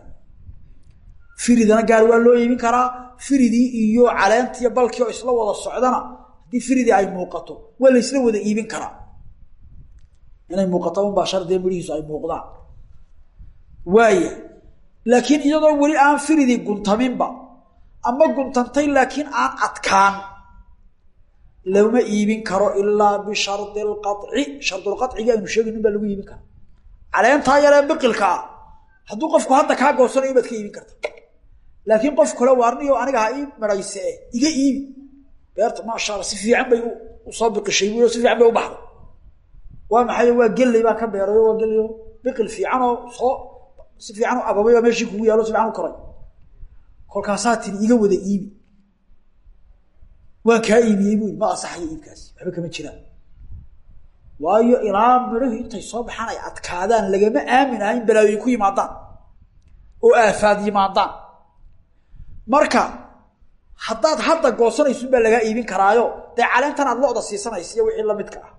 Firidana gaar waa loo iibin karaa firidii iyo caleentiiyo balkii oo isla wada socdana haddii firidii ay muuqato waa la isla wada iibin karaa inay muuqato unbaa shardiga midhihiisu ay muuqdaan. Waaya laakiin iyadoo weli aan firidii guntaminba ama guntantay laakiin aan adkaan lama iibin karo ilaa bishardi lqaci shardulqaciga aynu sheegaynin baa lagu iibin karaa. Caleentaa yaree biqilka ah hadduu qofku hadda kaa goosanayo baad ka iibin karta laakiin qof kale waarniyo aniga ha ii marayse iga iibi beerta maasha alla si fiican bay u soo biqishay bu si fiican bay u baxday waa maxay? Waa geley baan ka beerayo waa geleyo biqil fiican oo soo si fiican u ababay baa meeshii kugu yaalo si fiican u koray. Kolkaasaa tiri iga wada iibi. Waan kaa iibiyey bu ma asaxayo iibkaasi waxba kama jiraan. Waayo ilaa midhahu intay soo baxaan ay adkaadaan lagama aamin aha in balaayoy ku yimaadaan oo aafaad yimaadaan marka haddaad hadda goosanayso baa lagaa iibin karaayo dee caleentan aad lo-da siisanaysa iyo wixii lamidka ah.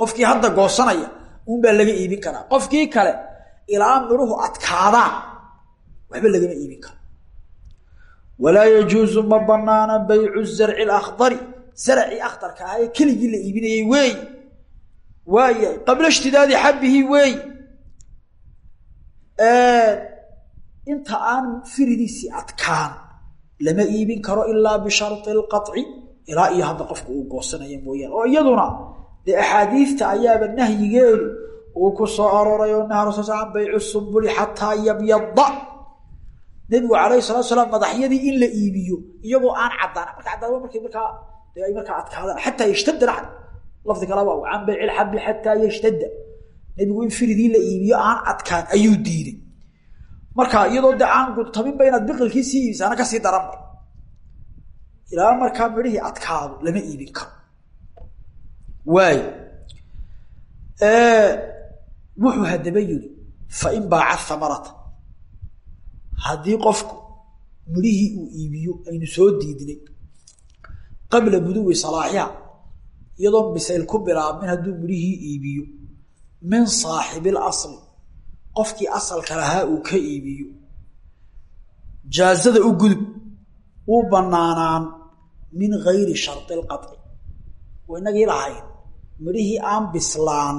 Qofkii hadda goosanaya unbaa laga iibin karaa. Qofkii kale ilaa midhuhu adkaadaan waxba lagama iibin karo. Walaa yajuusu ma banaana baycu zarci lakdari zaracii akhdarka ahaa ee keligii la iibinayey weey. Waayahay qabla ishtidaadi xabbihi weey inta aan firidiisii adkaan lama iibin karo ilaa bishari alqaci ilaa iyo hadda qofka uu goosanaya mooyaane. Oo iyaduna dee axaadiista ayaaba nahyigeedu uu ku soo arooray oo naha rasul sl baycu sumbuli xataa yabyada nebigu calayhi salatu salaam madaxyadii in la iibiyo iyagoo aan caddaan. Marka caddaada markay markaa ay markaa adkaadaan. Xataa yashtadda lafdi kalaba can bayci lxabi xataa yashtadda. Nebigu in firidii la iibiyo aan adkaan ayuu diiday marka iyadoo de aan gudtaminba inaad biqilkii sii iibsaana ka sii daranba ilaa markaa midhihii adkaado lama iibin karo. Waay. Wuxuu haddaba yiri fain baaca hamarata haddii qofku midhihii uu iibiyo aynu soo diidnay qabla buduwi salaaxiha iyadoo bisayl ku bilaabmin hadduu midhihii iibiyo min saaxibil asli qofkii asalka lahaa uu ka iibiyo. Jaazada u gudub uu banaanaan min gayri shardi lqaci inagii lahayn midhihii aan bislaan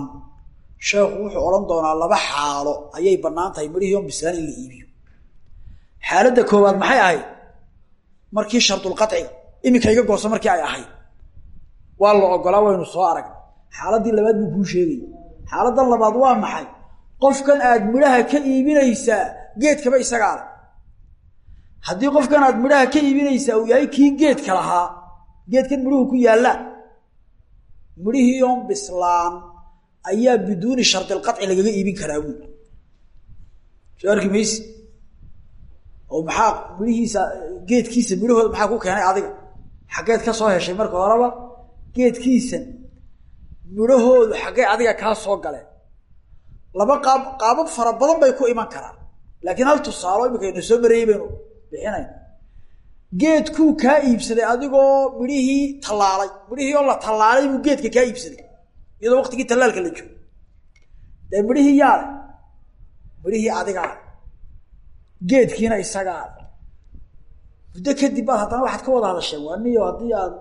sheekhu wuxuu odhan doonaa laba xaalo ayay bannaan tahay midhihii oon bislaan in la iibiyo. Xaaladda koowaad maxay ahayd? Markii shardulqaciga iminka iga gooso markii ay ahayd. Waa la ogolaa waynu soo aragna xaaladdii labaad buu kuu sheegaya xaaladdan labaad waa maxay qofkan aad midhaha ka iibinaysaa geedkaba isagaa leh haddii qofkan aad midhaha ka iibinaysaa uu yahay kii geedka lahaa geedkan midhuhu ku yaallaan midhihii oon bislaan ayaa biduuni shardilqaci lagaga iibin karaa buuli soo arki mayse oo maxaa midhihiisa geedkiisa midhahooda maxaa ku keenay adiga? Xaggeed ka soo heshay marka horeba geedkiisan midhahoodu xaggee adiga kaa soo galeen laba qaab qaabab fara badan bay ku iman karaan. Laakiin hal tusaalo imika aynu soo marayey baynu bixinayna. Geedkuu kaa iibsaday adigoo midhihii tallaalay. Midhihii oo la tallaalay buu geedka kaa iibsaday. Iyadoo waqtigii tallaalka la joogo. Dee midhihii yaale midhihii adigaa geedkiina isagaa muddo kadib baad haddana waxaad ka wada hadasheen waa niyo haddii aad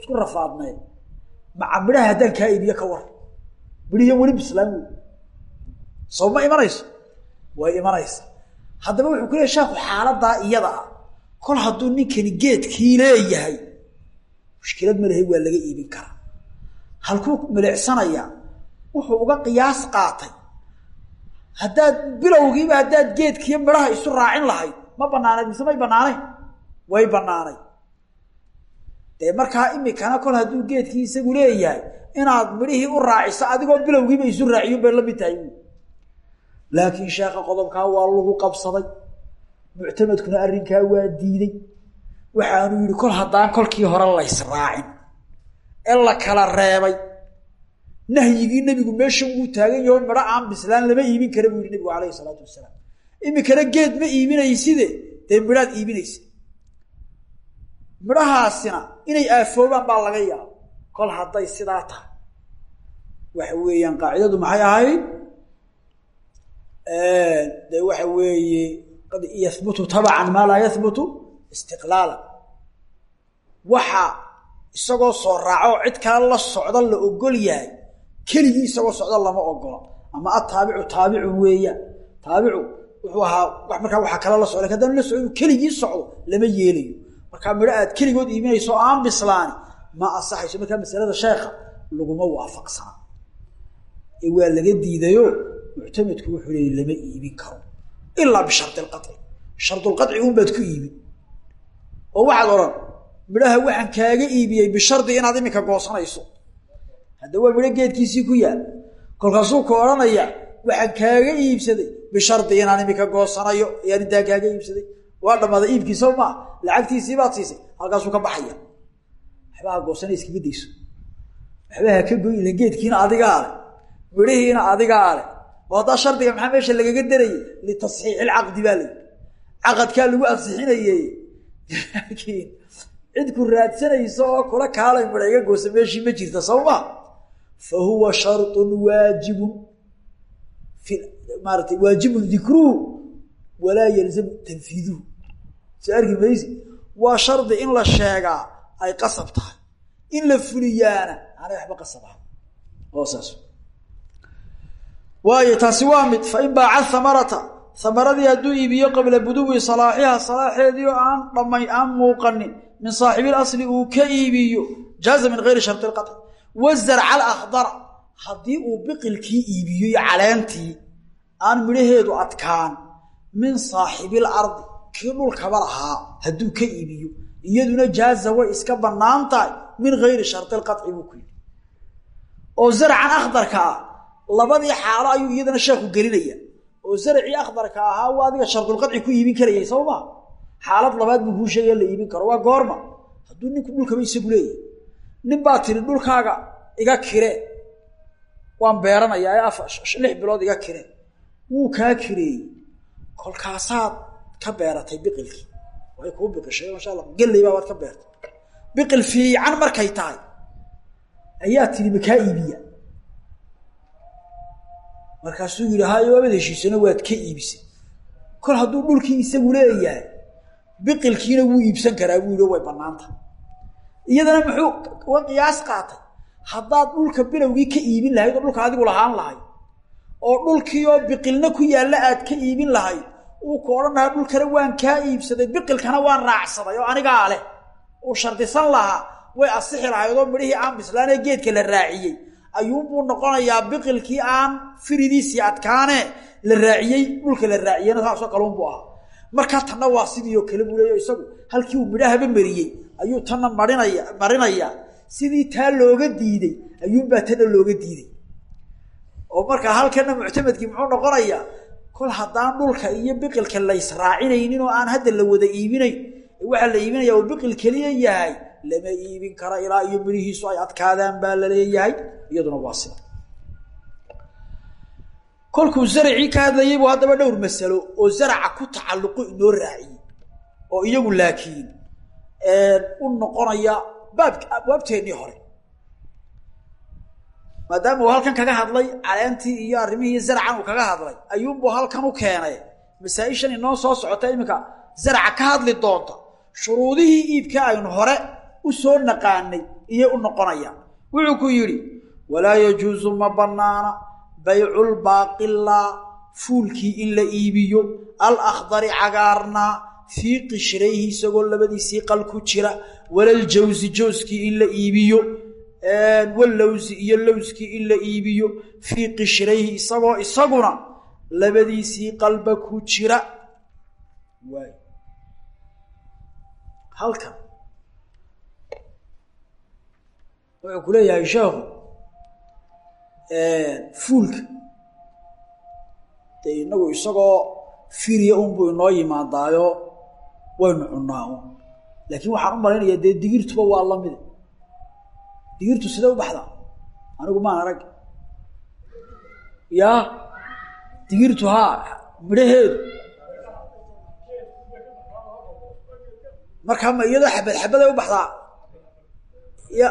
isku rafaadneen maca midhaha haddaan kaa iibiyo ka war. Midhihiiyo weli bislaan wey soo ma imanayso? Way imanaysa. Haddaba wuxuu ku leey sheekhu xaaladaa iyada ah. Kol hadduu ninkani geedkii leeyahay mushkilad ma lehay waa laga iibin karaa. Halkuu milicsanayaa wuxuu uga qiyaas qaatay. Haddaad bilowgiiba haddaad geedkiiyo midhaha isu raacin lahayd ma banaanayd mise may banaanayn way banaanay dee markaa imikana kol hadduu geedkii isagu leeyahay inaad midhihii u raaciso adigoo bilowgiiba isu raaciyun bay la mid tahay laakiin sheekha qodobkaa waa lagu qabsaday. Muctamadkuna arrinkaa waa diiday. Waxaanu yidhi kol haddaan kolkii hore laysraacin ee la kala reebay nahyigii nebigu meeshan wuu taagan yaho midho aan bislaan lama iibin kara buu yihi nebigu calayhi salaatu wasalaam. Imikana geed ma iibinayside dee midhaad iibinaysa midhahaasina inay aafoobaan baa laga yaaba kol hadday sidaa tahay. Waxa weeyaan qaacidadu maxay ahayd de waxa weeye qad yahbutu tabcan maa laa yahbutu istiqlaala. Waxa isagoo soo raaco cid kale la socda la ogol yahay keligii isagoo socda lama ogola ama ataabicu taabicun weeyaan taabicu wuxuu ahaa markaa waxaa kale la socda haddaan la socdo inuu keligii socdo lama yeelayo. Markaa midho aad keligood iibinayso aan bislaani ma asaxayso. Markaa masalada sheekha laguma waafaqsana ee waa laga diidayo muctamedku wuxuu leeyay lama iibin karo ilaa bishardi lqaci shardulqaci unbaad ku iibin. Oo waxaad odhan midhaha waxaan kaaga iibiyey bishardi inaad iminka goosanayso. Hadda waa midho geedkiisii ku yaal. Kolkaasuu ka odhanaya waxaan kaaga iibsaday bishardi inaan iminka goosanayo ayaan intaa kaaga iibsaday. Waa dhammaaday iibkii soo maa lacagtiisii baad siisay halkaasuu ka baxaya. Waxbaha goosana iskaga dayso waxbaha ka goy geedkiina adigaa leh midhihiina adigaa leh oo haddaa shardiga maxaa meesha lagaga darayay litasxiix ilcaqdi baa layi caqadkaa lagu ansixinayey laakiin cid ku raadsanaysa oo kula kaalay midha iga goosa meeshii ma jirta soo ma fa huwa sharطun waajibun maarata waajibun dikruhu walaa yalzamu tanfiiduhu. Soo arki waa shardi in la sheegaa ay qasab tahay. In la fuliyaana aanay waxba qasab ahay oo saas waayo taasi waa mid fain baaca hamarata hamaradii hadduu iibiyo qabla buduwi salaaxiha salaaxeedii oo aan dhamay aan muuqanin min saaxibil asli uu ka iibiyo jaaza min gayri sharti lqaci wazarca alakhdara haddii uu biqilkii iibiyo iyo caleentii aan midhaheedu adkaan min saaxibil ardi kii dhulkaba lahaa hadduu ka iibiyo. Iyaduna jaaza way iska bannaan tahay min gayri sharti lqaci buu ku yidhi. Oo zarcan akhdarka ah labadii xaalo ayuu iyadana sheekhu gelinaya oo zarcii akhdarka ahaa waa adiga shardulqadci ku iibin karayay soo maa xaalad labaad buu kuu sheegaya la iibin karo. Waa goorma. Hadduu ninku dhulkaba isagu leeyahay. Nin baa tiri dhulkaaga iga kire. Waan beeranayaa ee lix bilood iga kire. Wuu kaa kireeyey. Kolkaasaad ka beeratay biqilkii. Way kuu biqishay masha alla gelley baa waad ka beertay. Biqil fiican markay tahay. Ayaa tiri makaa iibiya markaasuu yidhi hayo waabad heshiisano waad ka iibisay. Kol hadduu dhulkii isagu leeyahay biqilkiina wuu iibsan karaa buu yihi way bannaanta. Iyadana muxuu uga qiyaas qaatay. Haddaad dhulka bilowgii ka iibin lahayd oo dhulka adigu lahaan lahayd oo dhulkii oo biqilna ku yaalla aad ka iibin lahayd uu ka odhan lahaa dhulkana waan kaa iibsaday biqilkana waan raacsaday oo anigaa leh uu shardisan lahaa way asixi lahayd oo midhihii aan bislaanee geedka la raaciyey ayuunbuu noqonayaa biqilkii aan firidiisii adkaane la raaciyey dhulka la raaciyeyna saasoo kaleunbuu ahaa. Markaa tanna waa sidii oo kale buu leeya isagu. Halkii uu midhahaba mariyey ayuu tanna marinaya marinayaa. Sidii taa looga diiday ayuunbaa tanna looga diiday. Oo markaa halkana muctamadkii muxuu noqonayaa kol haddaan dhulka iyo biqilka laysraacinaynin oo aan hadda la wada iibinayn waxaa la iibinaya uu biqil keliya yahay lama iibin kara ilaa iyo midhihiisu ay adkaadaan baa la leeyahay iyaduna waa sida. Kolkuu zaracii ka hadlayay buu haddaba dhowr masalo oo zaraca ku tacalluqo inoo raaciyey oo iyagu laakiin u noqonaya baab abwaabteennii hore. Maadaama uu halkan kaga hadlay caleentii iyo arrimihii zaracan uu kaga hadlay ayuunbuu halkan u keenay. Masaa-ishan inoo soo socota iminka zaraca ka hadli doonta shuruudihii iibka aynu hore u soo naqaanay iyay u noqonayaan wuxuu ku yidhi walaa yajuusu ma bannaana bayculbaaqilaa fuulkii in la iibiyo alakhdari cagaarnaa fii qishrayhi isagoo labadiisii qal ku jira walaljawsi jawskii in la iibiyo walowsi iyo lowskii in la iibiyo fii qishrayhi isagoo isaguna labadiisii qalba ku jira. Halkan wuxuu ku leeyahay sheekhu fuulka. Dee inagu isagoo firiya unbuu inoo yimaadaayo waynu cunnaa un laakiin waxaan u malaynayaa dee digirtuba waa lamide digirtu sidee u baxdaa? Anigu maan arag. Yaa digirtu haa midhaheedu. Markaa ma iyadoo xabad xabaday u baxdaa? Ya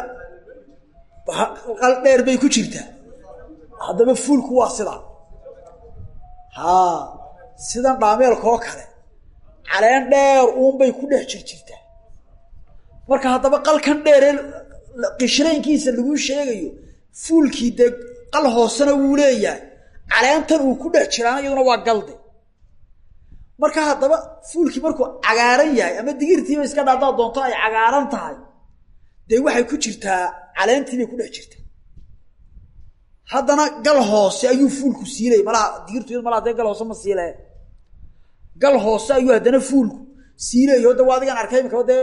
qal dheer bay ku jirtaa haddaba fuulku waa sidaa. Haa sidan dhaameelkaoo kale caleen dheer uunbay ku dhex jir jirtaa marka haddaba qalkan dheeree qishraynkiisa laguu sheegayo fuulkii dee qal hoosena wuu leeyahay. Caleentan uu ku dhex jiraana iyaduna waa galde. Marka haddaba fuulkii markuu cagaaran yahay ama digirtiiba iska dhaaddaa doonto ay cagaaran tahay dee waxay ku jirtaa caleentii ku dhex jirtaa haddana gal hoose ayuu fuulku siilay. Malaha digirtu malaha dee gal hoose ma siile gal hoose ayuu haddana fuulku siilayo da waa adigan arkay imika dee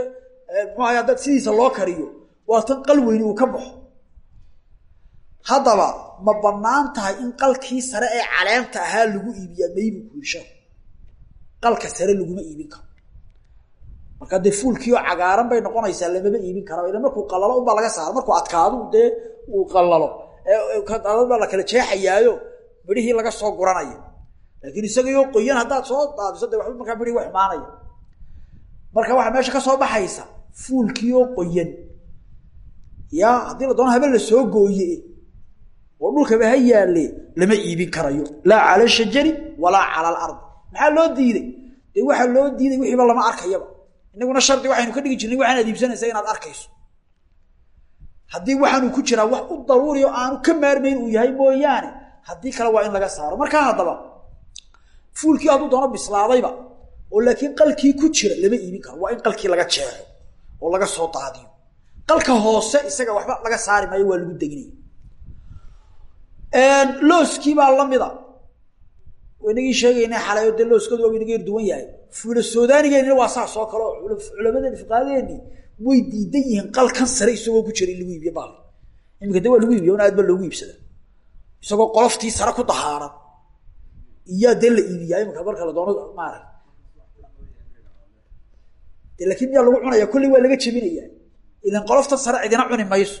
muxuu ahay hadda sidiisa loo kariyo waa tan qal weyni uu ka baxo. Haddaba ma bannaan tahay in qalkii sare ee caleenta ahaa lagu iibiyaa maybu kuirsha qalka sare laguma iibin karo marka dee fuulkiioo cagaaran bay noqonaysaa lamama iibin kara ila markuu qalalo unbaa laga saara markuu adkaadu dee uu qalalo. Baa la kala jeexayaayo. Midhihii laga soo guranayo. Laakiin isagaioo qoyan haddaad soo daadiso de waba markaa midhii wa xumaanaya marka waxaa meesha ka soo baxaysa fuulkiioo qoyan. Ya haddii la doono habe la soo gooye oo dhulkaba ha yaalle lama iibin karayo. Laa cala shajari walaa cala alardi maxaa loo diiday? Dee waxaa loo diiday wixiiba lama arkayaba inaguna shardi waxaynu ka dhigi jirnay waxaanaad iibsanaysa inaad arkayso. Haddii waxaanu ku jiraa wax u daruuri oo aanu ka maarmayn uu yahay mooyaane haddii kale waa in laga saaro. Markaa haddaba fuulkii hadduu doono bislaadayba oo laakiin qalkii ku jira lama iibin karo waa in qalkii laga jeexo oo laga soo daadiyo. Qalka hoose isaga waxba laga saari maayo waa lagu deginaya looskii baa lamida inagii sheegayna xalay de looskoodu waa inaga duwan yahay fuula soodaanigeenina waa saas oo kale oo culamadeeni way diidan yihiin qalkan sare isagoo ku jira in lagu iibiyo baal. Imika de waa lagu iibiya aad ba loogu iibsada. Isagoo qoloftii sare ku dahaaran iyaa dee la iibiyaa imika marka la doono maarag de laakiin miyaa lagu cunaya? Kolley waa laga jebinaya ilan qoloftan sare cidina cuni mayso.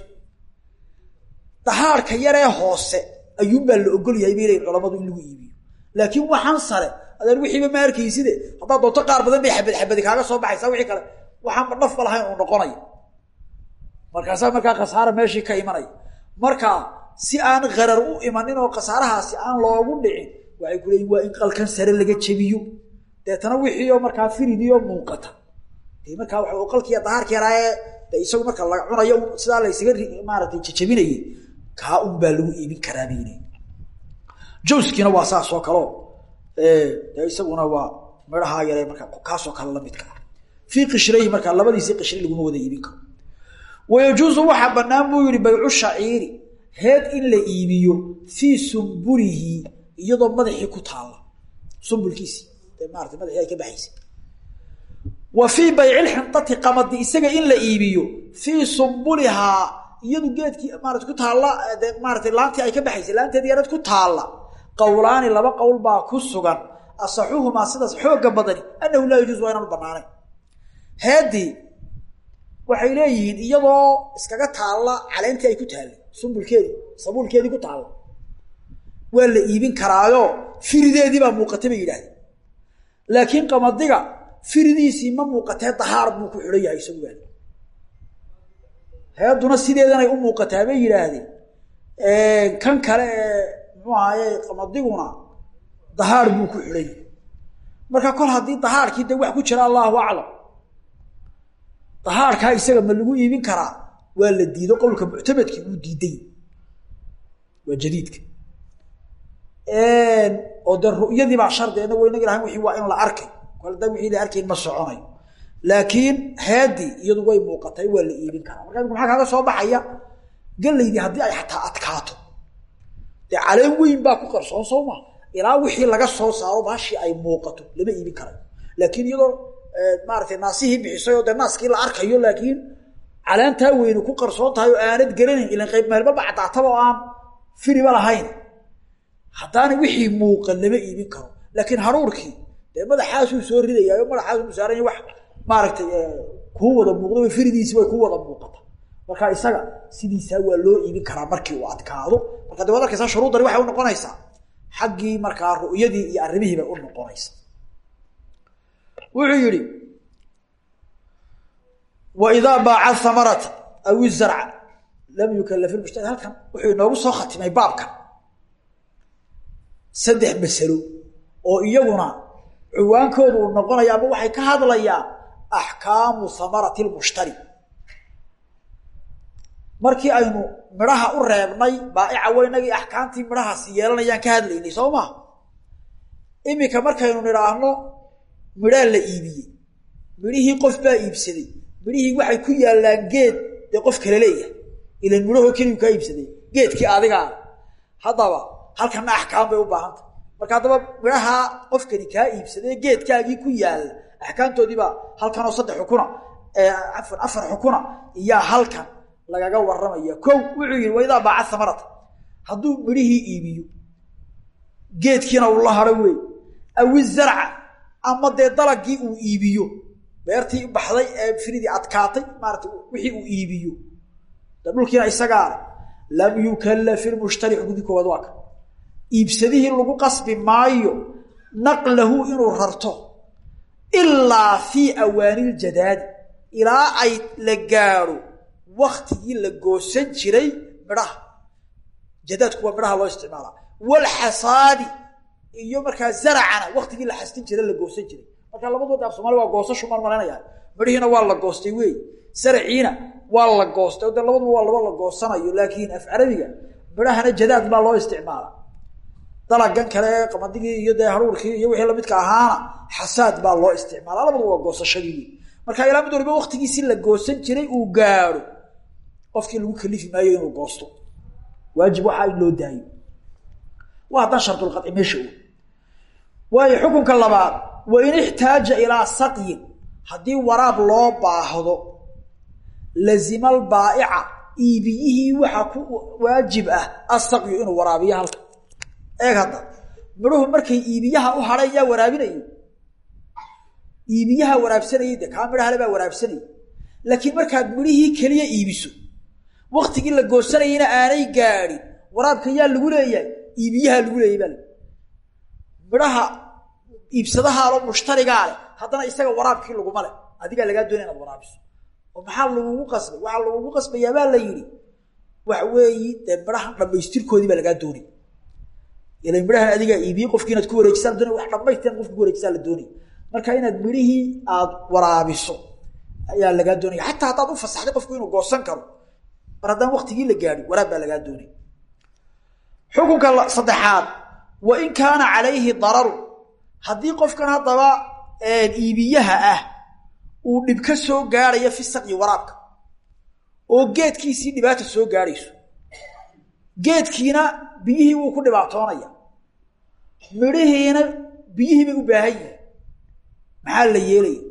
Dahaarka yaree hoose ayuunbaa la ogol yahay bay leeyiin culamadu in lagu iibiyo. Laakiin waxaan sare adaan wixiiba ma arkayside haddaad doonto qaar badan bay xabad xabadi kaaga soo baxaysaa wixii kale. Waxaanba dhafba lahayn uu noqonaya markaasaa markaa khasaara meeshii ka imanaya marka si aan karar u imanin oo khasaarahaasi aan loogu dhicin waxay ku leeyiin waa in qalkan sare laga jebiyo. Deetana wixiioo markaa firidioo muuqata. Dee markaa waa qalkiiya dahaarka yaraaye de isagu marka la cunayo sidaa laysaga maaratay jajabinayay. Kaa un baa lagu iibin karaa bay leeyiin jawskiina waa saas oo kaleo isaguna waa midhahaa yare markaa kaasoo kale lamidka ah. Fii qishrayhi markaa labadiisii qishri laguma wada iibin karo. Wayajuusu waxaa banaan buu yihi baycu shaciiri heed in la iibiyo fii sumbulihi iyadoo madaxii ku taalla. Sumbulkiisi de maarata ay ka baxaysa. Wa fii bayci lxintati qamadi isaga in la iibiyo fii sumbulihaa iyadu geedkii maarata ku taalla de maarata laantii ay ka baxaysay laanteedi yarad ku taalla qowlaani laba qowl baa ku sugan. Asaxuhumaa sidaas xooga badani annahu laa yajuuz waa inaanu banaanayn heedii waxay leeyihiin iyadoo iskaga taalla caleentii ay ku taallay sumbulkeedii sabuulkeedii ku taalla waa la iibin karaayo firideedii baa muuqata bay yidhaahdeen laakiin qamadiga firidiisii ma muuqatee dahaar buu ku xidhan yahay isagu baa heeduna sideedanay u muuqataa bay yidhaahdeen. Kan kale ee muxuu ahaye qamadiguna dahaar buu ku xidhan marka kol haddii dahaarkii de wax ku jira allahu aclam. Dahaarkaa isaga ma lagu iibin karaa waa la diido qowlka muctamadkii wuu diiday. Waa jadiidka. Oo de ru'yadii baa shardi inagu inag lahayn wixii waa in la arkay. Kol da wixii la arkayn ma soconayo laakiin heedii iyadu way muuqatay waa la iibin karaa. Marka imika maxaa kaaga soo baxaya gelaydii haddii ay xataa adkaato dee weyn baa ku qarsoon soo ilaa wixii laga soo saaro baashii ay muuqato lama iibin karayo laakiin iyadoo maaratay naasihii bixisay oo dee naaskii la arkayo laakiin caleentaa weyne ku qarsoon tahay oo aanad garanayn ilan qayb meelbaba cadaataba oo aan firiba lahayn. Haddaana wixii muuqan lama iibin karo. Laakiin haruurkii dee madaxaasuu soo ridayaayo madaxaasuu saaranya wax maaragtay kuu wada muuqda firidiisi way ku wada muuqata marka isaga sidiisaa waa loo iibin karaa markii uu adkaado. Marka de waad arkaysaa waxay u noqonaysaa xaggii markaa ru'yadii iyo arrimihii bay u noqonaysaa wuxuu yidhi wa idaa baaca hamarata aw izarca lam yukalaf ilmushtari halkan wuxuu inoogu soo khatimay baabkan. Saddex masalo oo iyaguna cuwaankoodu uu noqonaya ama waxay ka hadlayaan axkaamu hamarati lmushtari markii aynu midhaha u reebnay baaica weynagii axkaamtii midhahaasi yeelanayaan ka hadlaynay soo maa iminka markaynu nidhaahno midhaa la iibiyey. Midhihii qof baa iibsaday. Midhihii waxay ku yaallaan geed dee qof kale leeyahay. Ilan midhahoo keligu kaa iibsaday. Geedkii adigaa haddaba halkana axkaam bay u baahantah marka haddaba midhaha qofkani kaa iibsadee geedkaagii ku yaalla axkaamtoodiibaa halkanoo saddex xukuna afar xukuna iyaa halkan lagaga waramaya ko wuxuu yihi waidaa baaca samarata hadduu midhihii iibiyo geedkiina uu la haro wey awi zarca ama dee dalagii uu iibiyo beertii baxday ee firidii adkaatay maarata wixii uu iibiyo de dhulkiina isagaale lam yukallaf ilmushtari xugudii koowaad waa ka. Iibsadihii lagu qasbi maayo naqlahu inuu rarto ilaa fii awaaniiljadaadi ilaa ay la gaadho waktigii la goosan jiray midhaha. Jadaadku waa midhaha loo isticmaalaa walxasaadi iyo markaa zaracana waktigii la xastin jiray la goosan jiray. Marka labadood af somaali waa goosashu maan midhihiina waa la goostay wey. Saraciina waa la goostay. De labaduba waa laba la goosanayo laakiin af carabiga midhahana jadaad baa loo isticmaala. Dalagan kale qamaddigii iyo dee haruurkii iyo wixii lamidka ahaana xasaad baa loo isticmaala. Labaduba waa goosashadii wey. Marka ilaa mid waliba waktigiisi la goosan jiray uu gaadho qofkii lagu kalifi maayo inuu goosto. Waajib waxaa in loo daayo. Waa haddaan shardulqaci meesha o waayo xukunka labaad wain ixtaaja ilaa saqyin. Haddii waraab loo baahdo lazimal baaica iibiyihii waxaa ku waajib ah asaqyu inuu waraabiyo halka. Eeg hadda midhuhu markay iibiyaha u hadhay yaa waraabinayay? Iibiyaha waraabsanayay de kaa midhahale baa waraabsanayay? Laakiin markaad midhihii keliya iibiso waktigii la goosanayana aanay gaadhin waraabka yaa lagu leeyahay iibiyaha lagu leeyay baa midhaha iibsadahaalo mushtarigaa leh haddana isaga waraabkii laguma leh. Adigaa lagaa doonaya inaad waraabiso. Oo maxaa lagugu qasbay? Waxaa lagugu qasbayaa baa la yidhi waxa weeyi dee midhahan dhamaystirkoodii baa lagaa doonay. Ila midhahan adigaa iibiyey qofkii inaad ku wareejisaa doonay wax dhamaystiran qofka ku wareejisaa la doonay. Marka inaad midhihii aad waraabiso ayaa lagaa doonaya. Xataa haddaad u fasaxday qofku inuu goosan karo mar haddaan waktigii la gaadhin waraab baa lagaa doonay. Xukunka saddexaad wa in kaana calayhi dararu haddii qofkan haddaba iibiyaha ah uu dhib ka soo gaadhayo fi saqyi waraabka oo geedkiisii dhibaata soo gaadhayso geedkiina biyihii wuu ku dhibaatoonaya midhihiina biyihii bay u baahan yihiin maxaa la yeelaya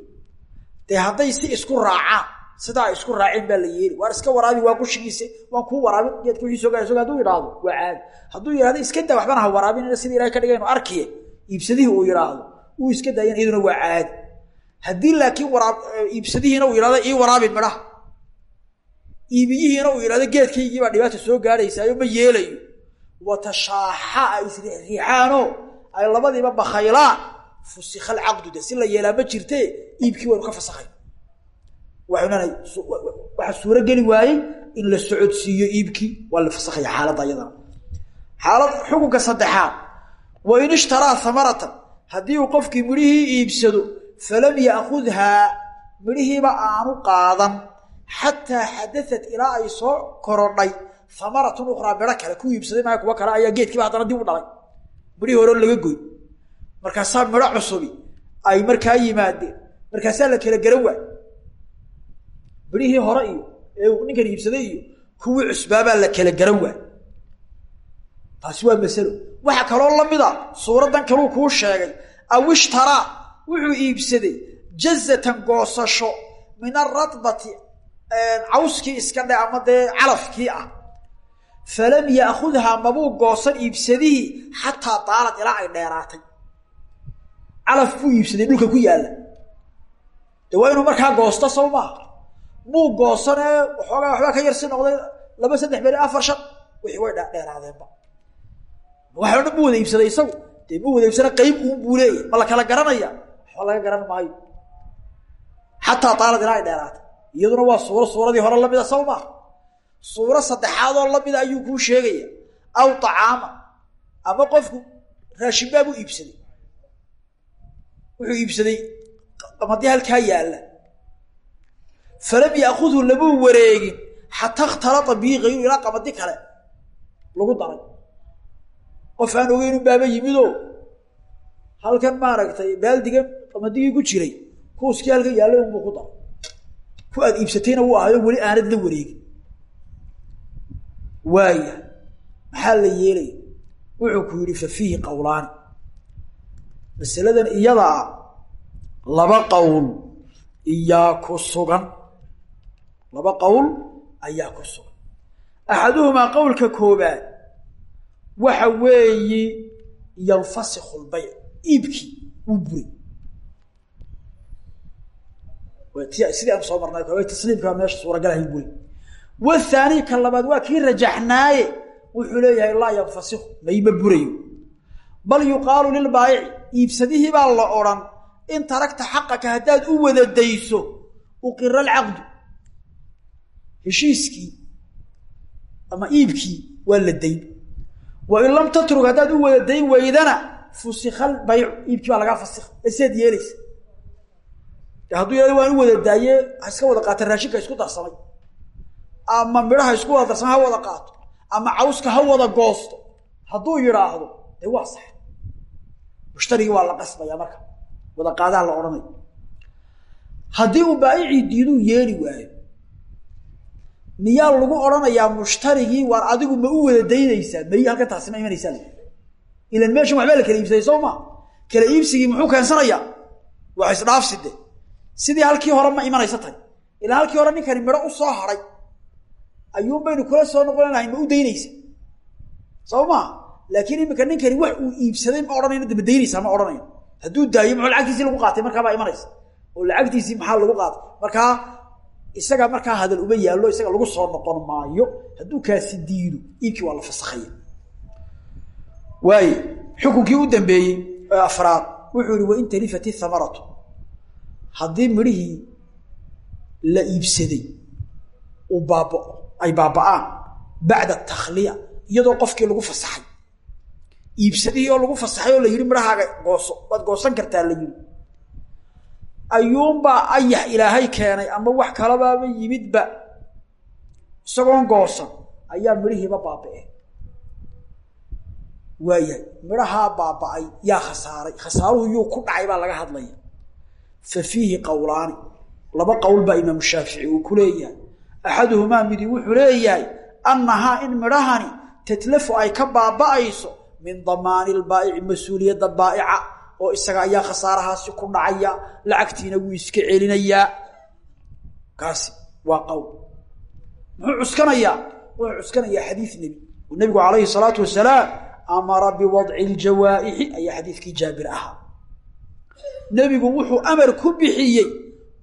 dee hadday si isku raacaan sidaa isku raaceen baa la yeeli. Waar iska waraabi waa qushigiisa waan kuu waraabin. Geedka gaadhay haduu yidhaahdo waa caadi hadduu yidhahdo iska daa waxbana ha waraabinina sida ilahay ka dhigaynu arkiye iibsadihii uu yidhaahdo uu iska daayan iyaduna waa caadi haddii laakiin waraab iibsadihiina uu yidhahdo ii waraabi midhaha iibiyihiina uu yidhahdo geedkaygiibaa dhibaata soo gaadhaysaayo ma yeelayo. Watashaaxa ay isriixriixaanoo ay labadiiba bakhaylaan fusikal caqdu de si la yeelaa ma jirte iibkii waynu ka fasakhay waxaa suuro geli waayey in la socodsiiyo iibkii waa la fasakhaya xaalad xukunka saddexaad wa in ishtaraa hamaratan haddii uu qofkii midhihii iibsado falam ya'khudhaa midhihiiba aanu qaadan xataa xadaat ilaa ay soo korodhay amaratun ukhraa midho kale ku iibsaday maa kuwa kale ayaa geedkiiba haddana dib u dhalay. Midhihii hore laga goy markaasaa midho cusubi ay markaa yimaadeen markaasaa la kala garan waay midhihii hore iyo ee uu ninkan iibsaday iyo kuwii cusbaabaa la kala garan waay taasi waa masalo. Waxa kaloo lamida suuraddan kaluu kuu sheegay aw ishtaraa wuxuu iibsaday jazatan goosasho min aradbati cawskii iska dhe ama dee calafkii ah. Falam ya'khudhaa mabuu goosan iibsadihii xataa daalad ilaa ay dheeraatay. Calaf buu iibsaday dhulka ku yaalla. De waa inuu markaa goosto saw maaha muu goosanee waxoogaa waxbaa ka yarsi noqday laba saddex beri afar shan. Wixii way dheeraadeenba. Waxa o dhan mu wada iibsaday isagu. Dee mu wada iibsana qayb uun buu leeyahy ma la kala garanaya? Waxba laga garan maayo. Xataa daalad ilaa ay dheeraatay. Iyaduna waa suuro suuradii hore lamida saw maaha suuro saddexaadoo lamida ayuu kuu sheegaya aw tacaama. Ama qofku raashinbaa buu iibsaday. Wuxuu iibsaday qamadii halkaa yaalla falam ya'khudhu lamuu wareegin xataa ikhtalata bihi kayru ilaa qamadi kale lagu daray qof aan ogeyn un baaba yimidoo halkan maaragtay baaldigan qamaddigii ku jiray kuuskii halkan yaallay unbuu ku daray ku aad iibsatayna wuu ahayo weli aanad la wareegin waaya maxaa la yeelaya wuxuu ku yidhi fa fiihi qowlaani masaladan iyadaa laba qowl iyaa ku sugan laba qowl ayaa ku sugan. Axaduhumaa qowlka koobaad waxa weeyi yanfasikhu lbayc iibkii uu buray. Sidii aan soo marnay tasliimkaa meesha suuragalahay buri wathaani ka labaad waa kii rajaxnaaye wuxuu leeyahay laa yanfasikhu mayma burayo. Bal yuqaalu lilbaayici iibsadihii baa la odhan in taragta xaqaka haddaad u wada dayso uqira alcaqdu heshiiskii ama iibkii waa la dayn. Wa in lam tatrug haddaad u wada dayn weydana fusika albaycu iibkii baa lagaa fasikha eseed yeelaysa hadduu yahado waan u wada daaye ha iska wada qaata raashinka isku darsamay. Ama midhaha isku wada darsamay ha wada qaato. Ama cawska ha wada goosto. Hadduu yidhaahdo dee waa sax. Mushtarigii waa la qasbaya marka. Wada qaadaha la odhanaya haddii uu baayicii diiduu yeeli waayo miyaa lagu odhanayaa mushtarigii waar adigu ma u wada daynaysaa mayi halkan taasi ma imanaysaa ilan meeshan waxbaa la kala iibsaday soo ma? Kala iibsigii muxuu keensanayaa waa isdhaafside sidii halkii hore ma imanaysa tay ilaa halkii hore ninkani midho u soo haray ayuun baynu kula soo noqon lahay ma u daynaysa. Soo maa laakiin imika ninkani wax uu iibsaday ma odhanayno daba daynaysaa ma odhanayo hadduu daayo muxuu lacagtiisii lagu qaatay markaabaa imanaysa. Oo lacagtiisii maxaa lagu qaatay? Markaa isaga markaa hadal uma yaallo isaga lagu soo noqon maayo hadduu kaasi diido iibkii waa la fasakhaya waaye xukunkii u dambeeyey ee afraad wuxuu yihi wain talifat ithamaratu. Haddii midhihii la iibsaday uu baabao ay baaba'aan bacda takhliya iyadoo qofkii lagu fasaxay. Iibsadihii oo lagu fasaxay oo la yidhi midhahaaga gooso waad goosan kartaa la yidhi ayuunbaa ayax ilaahay keenay ama wax kalabaaba yimidba isagoon goosan ayaa midhihiiba baaba'een waayahay midhahaa baaba'ay yaa khasaaray. Khasaaruhu yuu ku dhacay baa laga hadlaya. Fa fiihi qowlaani laba qowl baa imaamu shaafici uu ku leeyahay. Axaduhumaa midi wuxuu leeyahay annahaa in midhahani tatlafu ay ka baaba'ayso min damaani lbaa'ici mas'uuliyadda baa'ica oo isaga ayaa khasaarahaasi ku dhacaya lacagtiina wuu iska celinayaa. Kaasi waa qowl muxuu cuskanayaa? Wuxuu cuskanayaa xadiis nebi. Oo nebigu calayhi salaatu wasalaam amara biwadci ljawaa'ixi ayaa xadiidkii jaabir ahaa. Nebigu wuxuu amar ku bixiyey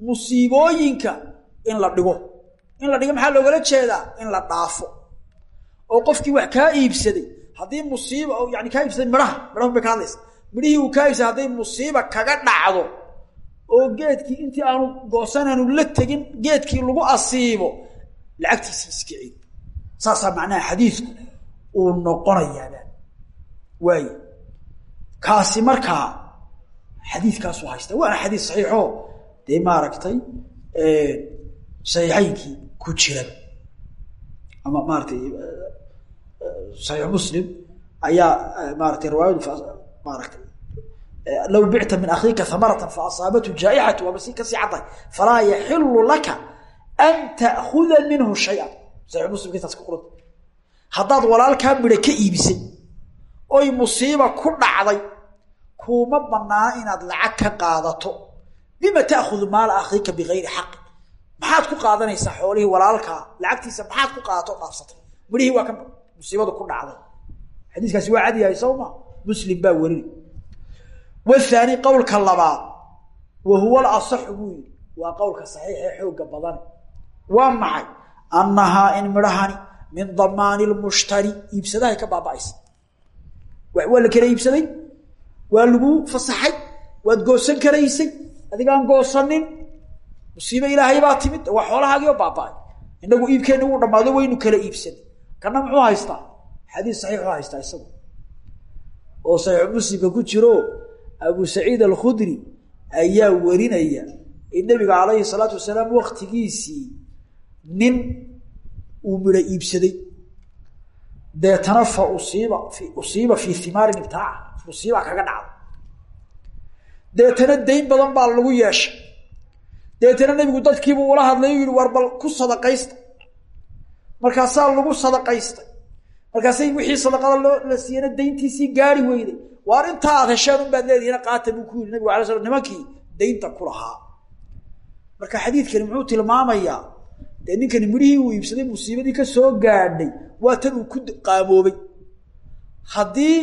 musiibooyinka in la dhigo. In la dhigo maxaa loogala jeedaa? In la dhaafo. Oo qofkii wax kaa iibsaday haddii musiiba yani kaa iibsaday midhaha midhahu bay ka hadlaysa midhihii uu kaa iibsaday hadday musiiba kaga dhacdo. Oo geedkii intii aanu goosanaanu la tegin geedkii lagu asiibo. Lacagtiisii iska celi saasaa macnaha xadiidku uu noqonayaaba waaye kaasi markaa xadiidkaasu haysta. Waana xadiis saxiixo dee maaragtay saxiixaynkii ku jiraba ama maaratay saxiix muslim ayaa maaratay riwaayadu maaratay low bicta min akhiika hamaratan faasaabathu jaaixatu waaba si ka sii caddahay falaa yaxilu laka an ta'kuda minhu shay-an. Saxiix muslimka intaas ka qoranta haddaad walaalkaa midha ka iibisay oy musiiba ku dhacday kuuma banaana inaad lacag ka qaadato. Bima ta'khudu maala akhiika bigayri xaqi maxaad ku qaadanaysaa xoolihii walaalkaa? Lacagtiisa maxaad ku qaadato o dhaafsatay waa ka musiibadu ku dhacday. Xadiiskaasi waa cad yahay sawma muslim baa werinay wathaani qowlka labaad wa huwa alasaxu buu yidhi. Waa qowlka saxiix ee xooga badan waa maxay? Annahaa in midhahani min damaani lmushtari iibsadahay ka baaba'aysa. Waa la kala iibsaday? Waa lagu fasaxay? Waad goosan karaysay? Adigaan goosanin? Musiibe ilaahay baa timid waa xoolahaagii oo baaba-ay. Inagu iibkeenni wuu dhamaado waynu kala iibsanay kana muxuu haystaa? Xadiis saxiixu haystaa isagu oo saxiixu muslimka ku jiro abu saciid alkhudri ayaa warinaya in nabiga calayhi salaatu wasalaam waktigiisii nin uu midho iibsaday. Deetana fa usiiba usiiba fii himaarin ibtaaca musiibaa kaga dhacda deetana dayn badan baa lagu yeeshay. Deetana nebigu dadkiibuu ula hadlay u yihi war bal ku sadaqaysta. Markaasaa lagu sadaqaystay markaasay wixii sadaqada loo la siiyana dayntiisii gaari weyday waar intaa aad hesheen un baad leedihiina qaata buu ku yidhi nabigu alay slam nimankii daynta ku lahaa. Marka xadiidkani muxuu tilmaamayaa dee ninkani midhihii uu iibsaday musiibadii ka soo gaadhay waa tan uu ku qaamoobay haddii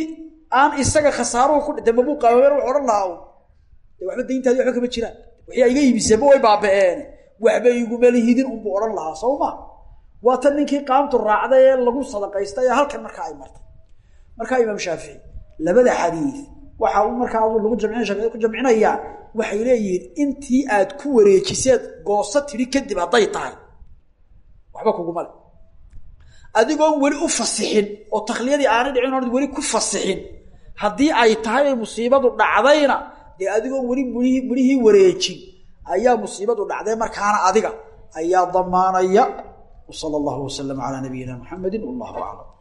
aan isaga khasaaruhu ku de mabuu qaamooben wax odhan lahaa un waxba dayntaadi waxba kama jiraan. Wixii iga iibiseenba way baaba-een. Waxba iguma lihidin unbuu odhan lahaa soo ma waa tan ninkii qaamtu raacday ee lagu sadaqaystay ee halkan markaa ay martay. Markaa imaam shaafici labada xadiid waxa uu markaa adu lagu jamcin shaafici ku jamcinayaa waxay leeyihiin intii aad ku wareejiseed gooso tidhi kadib hadday tahay. Waxba kuguma le adigoon weli u fasixin oo takliyadii aanay dhicin oonad weli ku fasixin haddii ay tahay ay musiibadu dhacdayna dee adigoon weli mihii midhihii wareejin ayaa musiibadu dhacday markaana adiga ayaa damaanaya wsala allahu wasalam calaa nabiyina muxamedi wallahu aclam